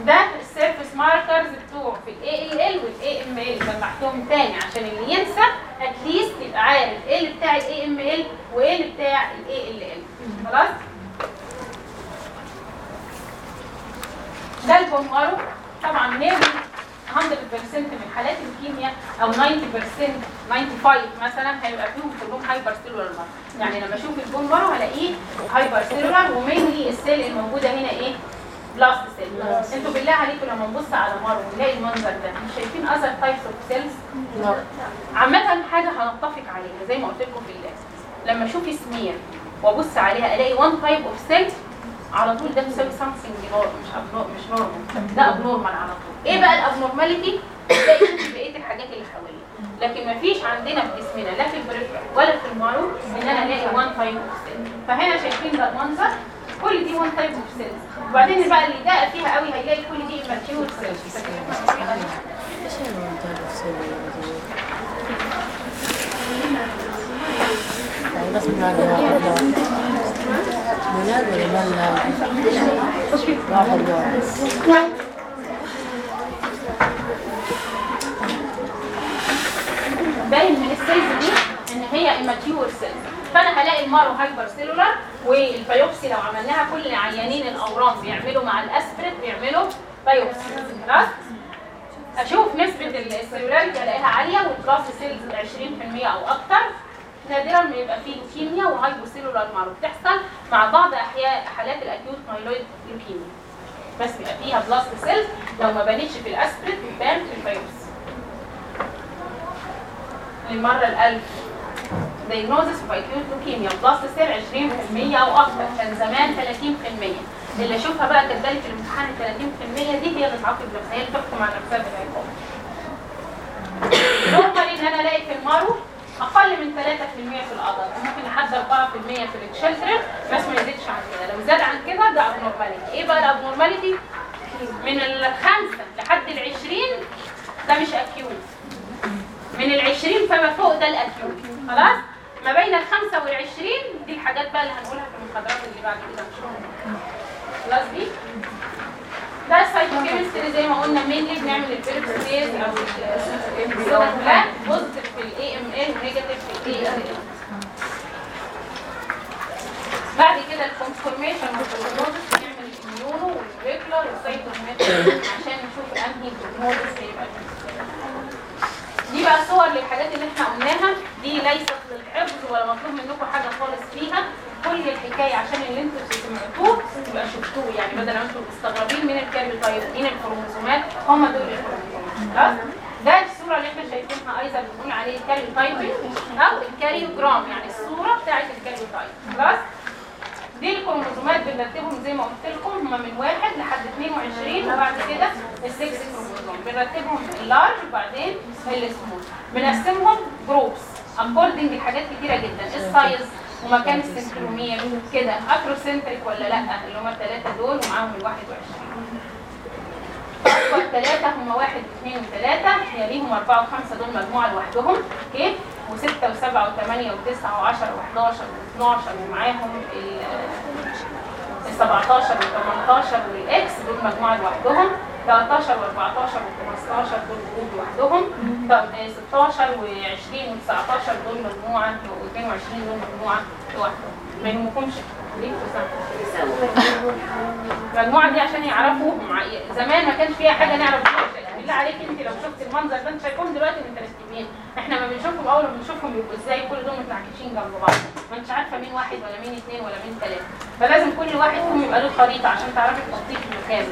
ده ال surface markers بتوع في ال ALL وال AML جمعتهم تاني عشان اللي ينسى at least يبقى عارف إيه اللي بتاع ال AML وإيه اللي بتاع ال ALL خلاص؟ ده ال bone marrow. طبعا nearly 100% من حالات اللوكيميا أو 90% 95 مثلا هيبقى فيهم كلهم hypercellular يعني لما أشوف ال bone marrow هلاقيه hypercellular و mainly ال cell الموجودة هنا إيه؟ blast cell. أنتوا بالله عليكم لما نبص على marrow ونلاقي المنظر ده مش شايفين other types of cells عامة حاجة هنتفق عليها زي ما قلت لكم في ال lab لما أشوف سمير وأبص عليها ألاقي one type of cell على طول ده بيساوي something مش abnor- مش normal ده abnormal على طول. إيه بقى ال abnormality تلاقي بقية الحاجات اللي حواليه. لكن ما فيش عندنا في جسمنا لا في ال peripheral ولا في ال marrow إن أنا ألاقي one type of cell فهنا شايفين ده المنظر. كل دي one type of cell وبعدين بقى اللي دقق فيها قوي هيلاقي كل دي mature cells بس ولا ملا واحد واحد باين من ال cells دي إن هي immature cells فانا هلاقي ال marrow hypercellular وال biopsy لو عملناها كل عيانين الاورام بيعملوا مع ال aspirate بيعملوا biopsy خلاص أشوف نسبة ال cellularity الاقيها عالية وال blast cells 20% أو أكتر. نادرا ما يبقى فيه leukemia و hypocellular marrow بتحصل مع بعض احياء حالات ال acute myeloid leukemia بس بيبقى فيها blast cells لو ما بانتش في ال aspirate بتبان في ال biopsy. للمرة الألف. Diagnosis of acute leukemia blast cell 20% أو أكتر كان زمان 30% اللي أشوفها بقى جالي في الامتحان ال 30% دي هي اللي تعاقب نفسها هي اللي تحكم على نفسها بالعقاب. normally إن أنا ألاقي في ال marrow أقل من 3% في ال adult ممكن لحد 4% في ال children بس ما يزيدش عن كده. لو زاد عن كده ده abnormality. إيه بقى ال abnormality؟ من الخمسة لحد العشرين ده مش acute من العشرين فما فوق ده ال acute خلاص؟ ما بين الخمسة والعشرين دي الحاجات بقى اللي هنقولها في المحاضرات اللي بعد كده ان شاء الله خلاص دي ده ال cytochemistry زي ما قلنا mainly بنعمل البيرفستيز أو السيلولار positive في ال AML و negative في ال ALL بعد كده ال confirmation وال prognosis بنعمل ال immuno وال molecular وال cytochemistry عشان نشوف أنهي prognosis هيبقى. دي بقى صور للحاجات اللي إحنا قلناها. دي ليست للحفظ ولا مطلوب منكم حاجة خالص فيها. كل الحكاية عشان اللي أنتوا سمعتوه يبقى شفتوه. يعني بدل ما أنتوا مستغربين من ال karyotype مين الكروموسومات هم دول الكروموسومات خلاص ده الصورة اللي إحنا شايفينها أيضا بنقول عليه ال karyotyping أو ال karyogram يعني الصورة بتاعت ال karyotype خلاص دي ال chromosomeات بنرتبهم زي ما قلت لكم هم من واحد لحد 22 وبعد كده ال sex chromosome بنرتبهم ال large وبعدين السمول بنقسمهم groups according لحاجات كتيرة جدا. ال size ومكان ال centromere كده. Acrocentric ولا لأ؟ اللي هم الثلاثه دول ومعاهم ال 21 أكبر ثلاثة هم واحد واثنين وثلاثة يليهم أربعة وخمسة دول مجموعة لوحدهم. Okay وستة وسبعة وثمانية وتسعة وعشرة وحداشر واثناشر ومعاهم ال ال 17 وال 18 وال X دول مجموعة لوحدهم 13 و14 و15 دول group لوحدهم طب آه، 16 و20 و19 دول مجموعة و22 دول مجموعة لوحدهم ما يهمكمش ليه المجموعه دي عشان يعرفوا. زمان ما كانش فيها حاجة نعرف شيء. بالله عليك انت لو شفت المنظر ده انت شايفهم دلوقتي مترتبين. إحنا ما بنشوفهم أول ما بنشوفهم بيبقوا إزاي؟ كل دول متعكشين جنب بعض. ما انتش عارفة مين واحد ولا مين اثنين ولا مين ثلاثة فلازم كل واحد فيهم يبقى له خريطة عشان تعرفي تحطيه في مكانه.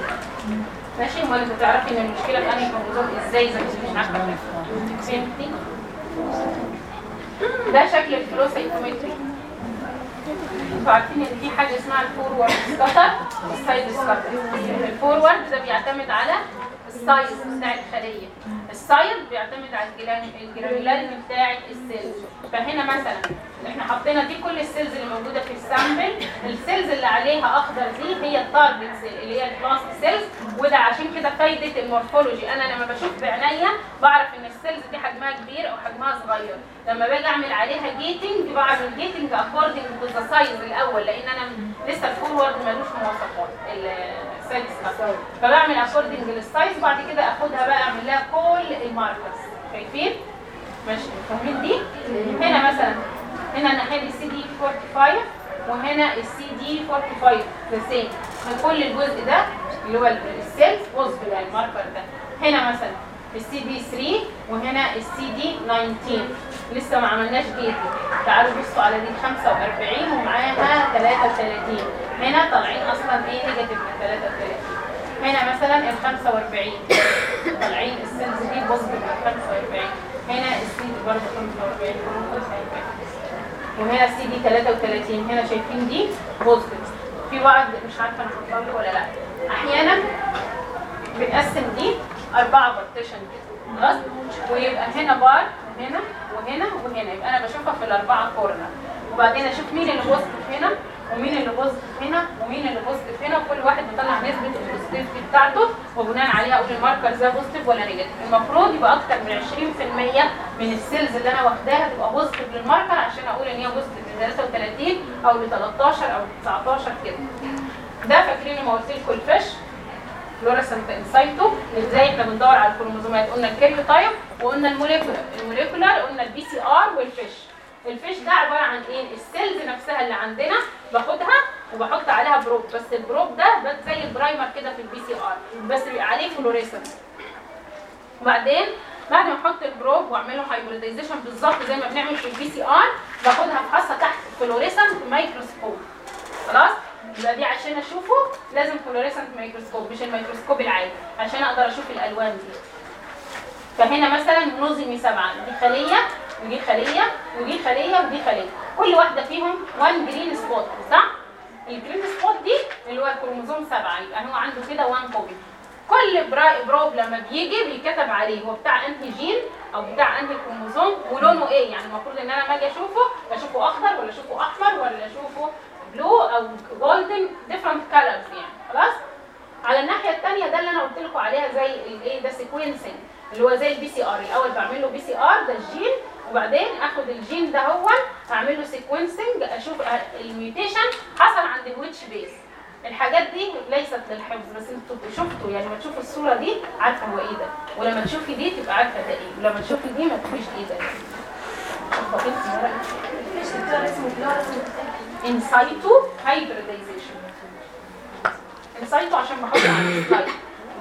ماشي؟ امال انت تعرفي ان المشكلة في أنهي كروموزوم إزاي انت مش عارفة فهمتي؟ ده شكل ال flow cytometry أنتوا عارفين ان في حاجة اسمها ال forward scatter وال side scatter ال forward ده بيعتمد على ال size بتاع الخلية. ال side بيعتمد على ال gran- ال granularity بتاع ال cells فهنا مثلا إحنا حطينا دي كل ال cells اللي موجودة في ال sample. ال cells اللي عليها أخضر دي هي ال target cell اللي هي ال blast cells وده عشان كده فايدة ال morphology. أنا لما بشوف بعينيا بعرف إن ال cells دي حجمها كبير أو حجمها صغير. لما باجي أعمل عليها gating بعمل gating according the size الأول لأن أنا لسه ال forward ملوش مواصفات. ال size فبعمل according لل size وبعد كده أخدها بقى أعمل لها كل ال markers. شايفين؟ ماشي. فاهمين دي؟ هنا مثلا. هنا الناحيه دي سي دي 45 وهنا السي دي 45 the same كل الجزء ده اللي هو ال cells positive يعني ال marker ده. هنا مثلا السي دي 3 وهنا السي دي 19 لسه ما عملناش gate تعالوا بصوا على دي 45 ومعاها 33 هنا طالعين أصلا إيه negative من 33 هنا مثلا ال 45 طالعين ال cells دي positive من 45 هنا السي دي برضه 45 وهنا السي دي 33 هنا شايفين دي positive في بعض مش عارفة أنا حاطه لكم ولا لأ. أحيانا بنقسم دي أربعة partition خلاص؟ ويبقى هنا بار هنا وهنا وهنا. يبقى أنا بشوفها في الأربعة corner وبعدين أشوف مين اللي positive هنا؟ ومين اللي positive هنا؟ ومين اللي positive هنا؟ وكل واحد بيطلع نسبة ال positivity بتاعته وبناء عليها أقول ال marker ده positive ولا negative المفروض يبقى أكتر من 20% من ال cells اللي أنا واخداها تبقى positive لل marker عشان أقول إن هي positive ل 33 أو ل 13 أو ل 19 كده. ده فاكرين لما قلت لكم ال FISH fluorescent in situ إزاي إحنا بندور على ال chromosomeات؟ قلنا ال karyotype وقلنا ال molecular. ال molecular قلنا ال PCR وال FISH ال FISH ده عبارة عن إيه؟ ال cells نفسها اللي عندنا باخدها وبحط عليها probe. بس ال probe ده زي ال primer كده في ال PCR. بس بيبقى عليه fluorescent وبعدين بعد ما أحط ال probe واعمله hybridization بالظبط زي ما بنعمل في ال PCR باخدها افحصها تحت fluorescent microscope خلاص؟ يبقى دي عشان أشوفه لازم fluorescent microscope مش الميكروسكوب العادي عشان أقدر أشوف الألوان دي. فهنا مثلا monosomy سبعة. دي خلية ودي خلية ودي خلية ودي خلية. كل واحدة فيهم 1 green spot صح؟ ال green spot دي اللي هو الكروموزوم سبعة يبقى هو عنده كده 1 copy كل probe لما بيجي بيكتب عليه هو بتاع انهي جين أو بتاع انهي كروموزوم ولونه إيه؟ يعني المفروض إن أنا لما أجي أشوفه اشوفه أخضر ولا أشوفه أحمر ولا أشوفه blue أو golden different colors يعني. خلاص؟ على الناحية الثانية ده اللي أنا قلت لكم عليها زي الايه ده sequencing اللي هو زي ال PCR الأول بعمل له PCR ده الجين وبعدين آخد الجين ده هو أعمل له sequencing أشوف ال mutation حصل عند ال which base. الحاجات دي ليست للحفظ بس أنتوا شفتوا يعني لما تشوفوا الصورة دي عارفة هو إيه ده. ولما تشوفي دي تبقى عارفة ده إيه. ولما تشوفي دي ما تبقيش إيه ده. in situ hybridization in situ عشان بحط على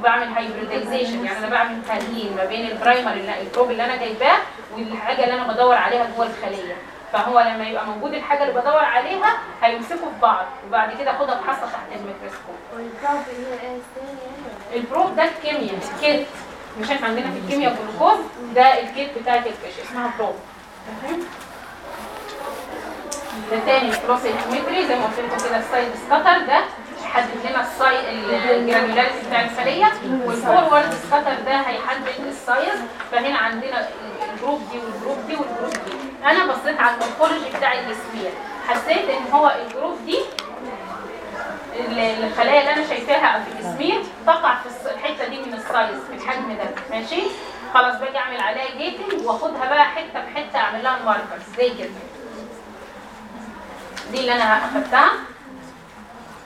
وبعمل hybridization يعني أنا بعمل تغيير ما بين ال primer اللي ال probe اللي أنا جايباه والحاجة اللي أنا بدور عليها جوه الخلية. فهو لما يبقى موجود الحاجة اللي بدور عليها هيمسكوا في بعض وبعد كده أخدها افحصها تحت الميكروسكوب. ال probe ده الكيمياء ال kit. مش إحنا عندنا في الكيمياء جلوكوز ده ال kit بتاعت ال FISH اسمها probe؟ ده تاني ال flow cytometry زي ما قلت لكم كده ال side scatter ده يحدد لنا ال si ال granularity بتاع الخلية. وال forward scatter ده هيحدد ال size. فهنا عندنا ال group دي وال group دي وال group دي. أنا بصيت على ال morphology بتاع الجسميه حسيت إن هو ال group دي ال- الخلايا اللي أنا شايفاها في جسمي تقع في الحتة دي من ال size في الحجم ده. ماشي؟ خلاص باجي أعمل عليها gating وأخدها بقى حتة بحته أعمل لها markers زي كده. دي اللي أنا أخدتها.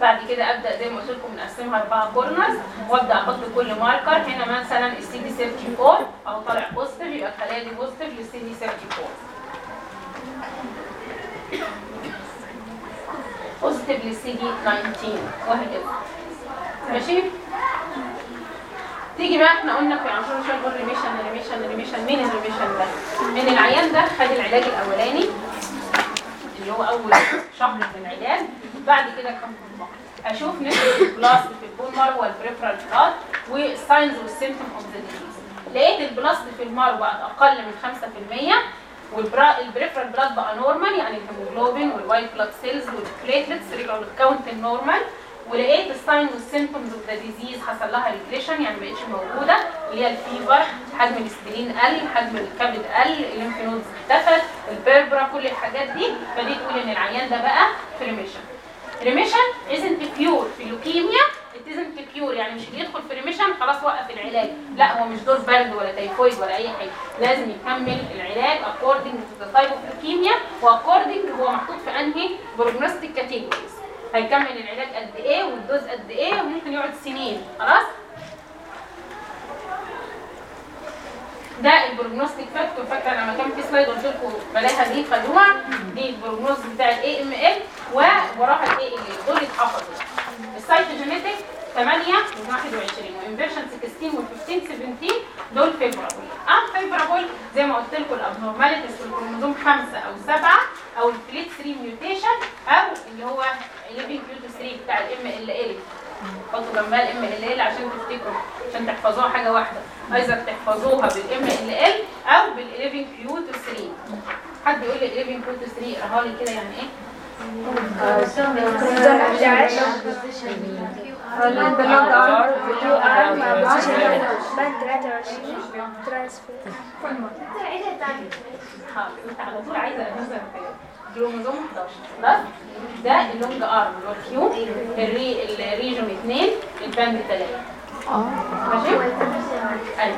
بعد كده أبدأ زي ما قلت لكم نقسمها أربعة corners وأبدأ أحط كل marker هنا مثلا السي دي 34 أو طالع positive يبقى الخلايا دي positive لل CD 34 positive لل CD 19 وهكذا ماشي؟ تيجي بقى إحنا قلنا في عنصر شوية ال remission ال remission ال remission مين ال remission ده؟ من العيان ده خد العلاج الأولاني اللي هو أول شهر من العلاج بعد كده كم طبق أشوف نسبه ال blast في ال bone marrow وال peripheral blood وال signs وال symptoms of the disease لقيت ال blast في ال marrow بقت أقل من 5% والبريفرال بلاد بقى normal يعني الهيموجلوبين وال white blood cells وال platelets رجعوا لل count ال normal ولقيت ال sign وال symptoms of the disease حصل لها regression يعني ما بقتش موجودة اللي هي ال fever حجم ال spleen قل حجم الكبد قل ال lymph nodes اختفت ال purpura كل الحاجات دي. فدي تقول إن العيان ده بقى في remission isn't cure في لوكيميا isn't cure يعني مش اللي يدخل في remission خلاص وقف العلاج. لا هو مش دور برد ولا تيفويد ولا أي حاجة. لازم يكمل العلاج according to the type of leukemia و according هو محطوط في أنهي prognostic categories. هيكمل العلاج قد إيه وال dose قد إيه وممكن يقعد سنين. خلاص؟ ده ال prognostic factor. فاكره لما كان في slide قلت لكم بلاها دي خدوها دي ال prognosis بتاع ال AML ووراها ال ALL دول اتحفظوا ال cytogenetic 8 من 21 و inversion 16 و 15 17 دول favorable unfavorable زي ما قلت لكم ال abnormalities في الكروموزوم 5 أو 7 أو ال FLT 3 mutation أو اللي هو 11 q two 3 بتاع ال MLL حطوا جنبها ال MLL عشان تفتكروا عشان تحفظوها حاجة واحدة. عايزك تحفظوها بال MLL أو بال 11 q two 3 حد يقول لي 11 q two 3 اقراها لي كده يعني إيه؟ على طول عايزة انزل كروموزوم 11 خلاص ده اللونج أرم اللي هو الكيو. الري الريجون 2 الباند 3 ماشي؟ أيوه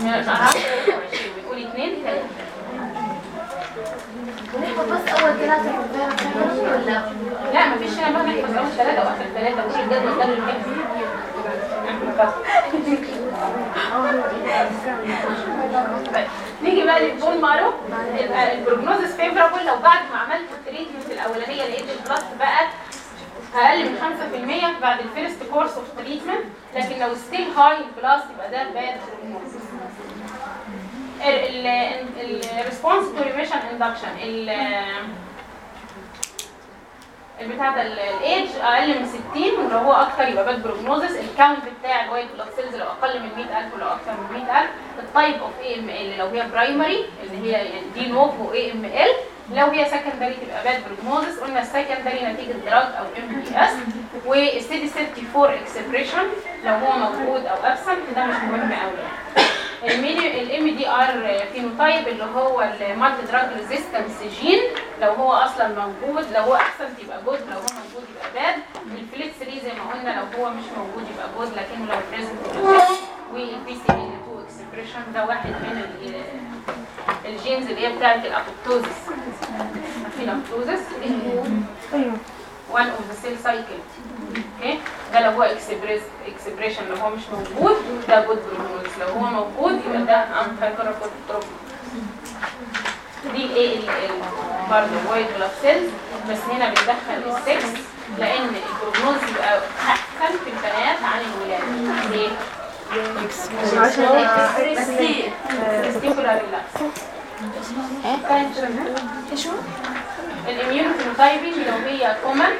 من شهر 23 بيقول 2 3 بس اول البيت ولا لا مفيش هنا اول ثلاثة واخر ثلاثة مش الجدول ده اللي نيجي بقى لل bone marrow. ال prognosis favorable لو بعد ما عملت ال treatment الأولانية لقيت ال blasts بقى أقل من 5% بعد ال first course of treatment لكن لو still high ال blasts يبقى ده bad ال response to remission induction البتاع ده الايدج أقل من 60 ولو هو أكتر يبقى bad prognosis ال count بتاع ال white blood cells لو أقل من 100000 ولو أكتر من 100000 ال type of AML لو هي primary اللي هي يعني de novo AML لو هي secondary تبقى bad prognosis قلنا ال secondary نتيجة drug أو MDS والسيدي 34 expression لو هو موجود أو absent ده مش مهم قوي ال MDR phenotype اللي هو ال multi drug resistance gene لو هو أصلا موجود لو هو absent يبقى good لو هو موجود يبقى bad ال FLT 3 زي ما قلنا لو هو مش موجود يبقى good لكن لو present وال BCL 2 expression ده واحد من ال- ال genes اللي هي بتاعت ال apoptosis في ال apoptosis أيوه. One of the cell cycle okay؟ ده لو هو express expression لو هو مش موجود ده good prognosis لو هو موجود يبقى ده unfavorable دي ال ALL برضه white blood cells بس هنا بندخل السكس لأن ال prognosis يبقى أحسن في البنات عن الولاد. ليه؟ testicular relapse ال immunophenotyping لو هي common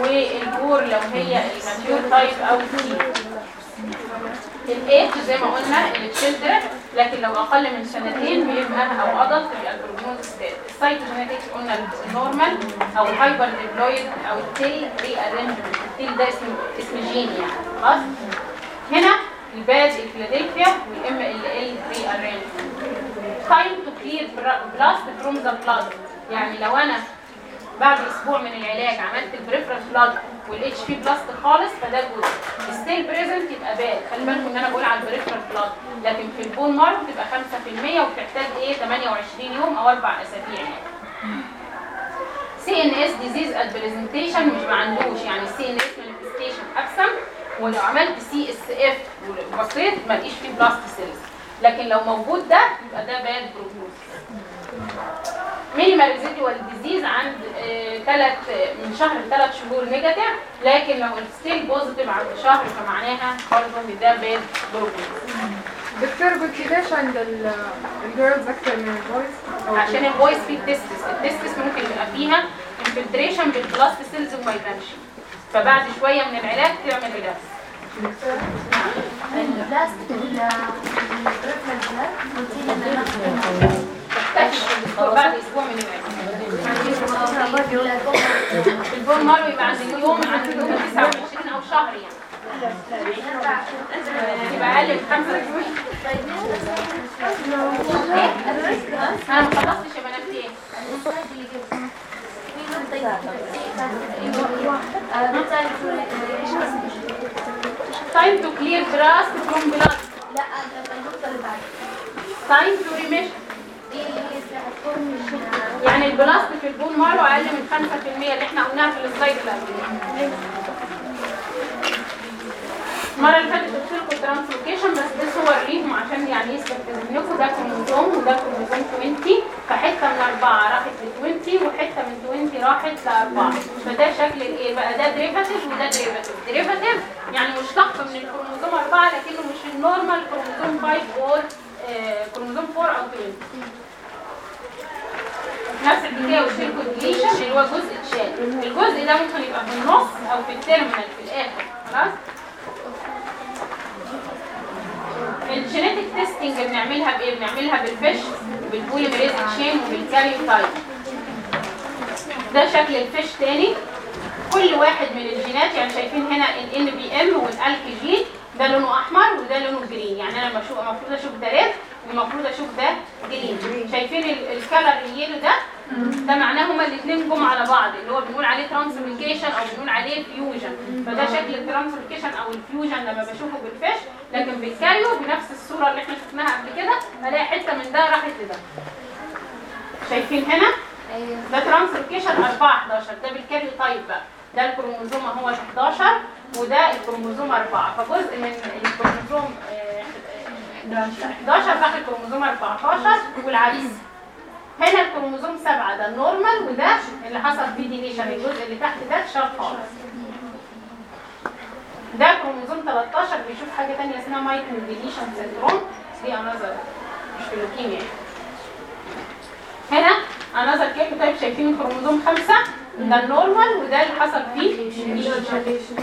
وال poor لو هي ال mature type أو تي الايج زي ما قلنا ال children لكن لو أقل من سنتين بيبقى أو adult بيبقى ال prognosis ستات ال cytogenetics قلنا ال normal أو ال hyperdiploid أو ال TEL rearrangement ال TEL ده اسم اسم جين يعني. خلاص؟ هنا ال bad ال Philadelphia وال MLL rearrangement time to clear blast from the blood يعني لو أنا بعد أسبوع من العلاج عملت ال peripheral blood وال HB blast خالص فده good still present يبقى bad خلي بالكم إن أنا بقول على ال peripheral blood لكن في ال bone marrow بتبقى 5% وبتحتاج إيه؟ 28 يوم أو أربع أسابيع يعني. CNS disease at presentation مش ما عندوش يعني ال CNS manifestation absent ولو عملت CSF وبصيت ما لقيش فيه blast cells لكن لو موجود ده يبقى ده bad prognosis minimal residual disease عند ثلاث من شهر لثلاث شهور negative لكن لو ال still positive عند شهر فمعناها برضه ان ده bad prognosis دكتور قلت ليش عند ال- الجيرلز أكتر من البويز عشان البويز فيه التستس التستس ممكن يبقى فيها انفلتريشن بالبلاست سيلز وما يبانش فبعد شوية من العلاج تعمل ريلاكس البلاستيك والريفلكس ده قلتي لنا ناخد بعد أسبوع من العلاج البون يبقى عند اليوم عند اليوم 29 أو شهر يعني يبقى أقل من 25 أنا ما خلصتش يا بنات إيه time to clear blasts from blood لا time to remission يعني ال blasts في ال bone marrow أقل من 5% اللي إحنا قلناها في ال slide قبل المرة اللي فاتت قلت لكم translocation بس ده صور ليهم عشان يعني يثبت لكم ده كروموزوم وده كروموزوم 20 فحتة من أربعة راحت ل 20 وحتة من 20 راحت لاربعه فده شكل الإيه بقى؟ ده derivative وده derivative derivative يعني مشتق من الكروموزوم أربعة لكنه مش ال normal كروموزوم 5 or آه، كروموزوم 4 أو 20 نفس الحكاية والشيركو deletion اللي هو جزء اتشال الجزء ده ممكن يبقى في النص أو في ال terminal في الآخر. خلاص؟ ال genetic testing بنعملها بإيه؟ بنعملها بال FISH بال polymerase chain وبال karyotype ده شكل ال FISH تاني. كل واحد من الجينات يعني شايفين هنا ال MLL gene ده لونه أحمر وده لونه green يعني أنا المفروض أشوف ده red والمفروض أشوف ده green شايفين ال- ال color ال yellow ده؟ ده معناه هما الاثنين جم على بعض اللي هو بنقول عليه translocation أو بنقول عليه fusion فده شكل ال translocation أو ال fusion لما بشوفه بال FISH لكن بال karyo بنفس الصورة اللي إحنا شفناها قبل كده الاقي حتة من ده راحت لده. شايفين هنا؟ ده translocation 4 11 ده بال karyotype بقى. ده الكروموزوم هو 11 وده الكروموزوم 4 فجزء من الكروموزوم آه، 11 داخل الكروموزوم 14 والعكس هنا الكروموزوم 7 ده ال normal وده اللي حصل فيه deletion الجزء اللي تحت ده اتشال خالص. ده كروموزوم 13 بيشوف حاجة ثانية اسمها microdeletion syndrome دي another مش في اللوكيميا هنا another case طيب شايفين الكروموزوم 5 ده ال normal وده اللي حصل فيه deletion.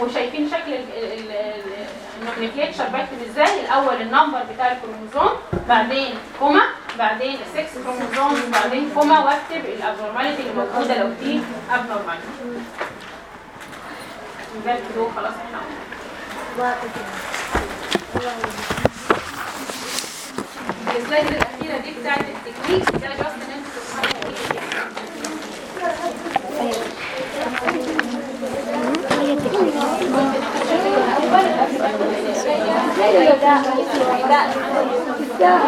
وشايفين شكل ال nomenclature بكتب إزاي الأول ال number بتاع الكروموزوم بعدين comma بعدين السكس كروموزوم بعدين comma واكتب ال abnormality اللي موجودة لو في abnormality خلاص إحنا ال slide الأخيرة دي بتاعت التكنيك ده just in أنتوا تفهموا إيه لا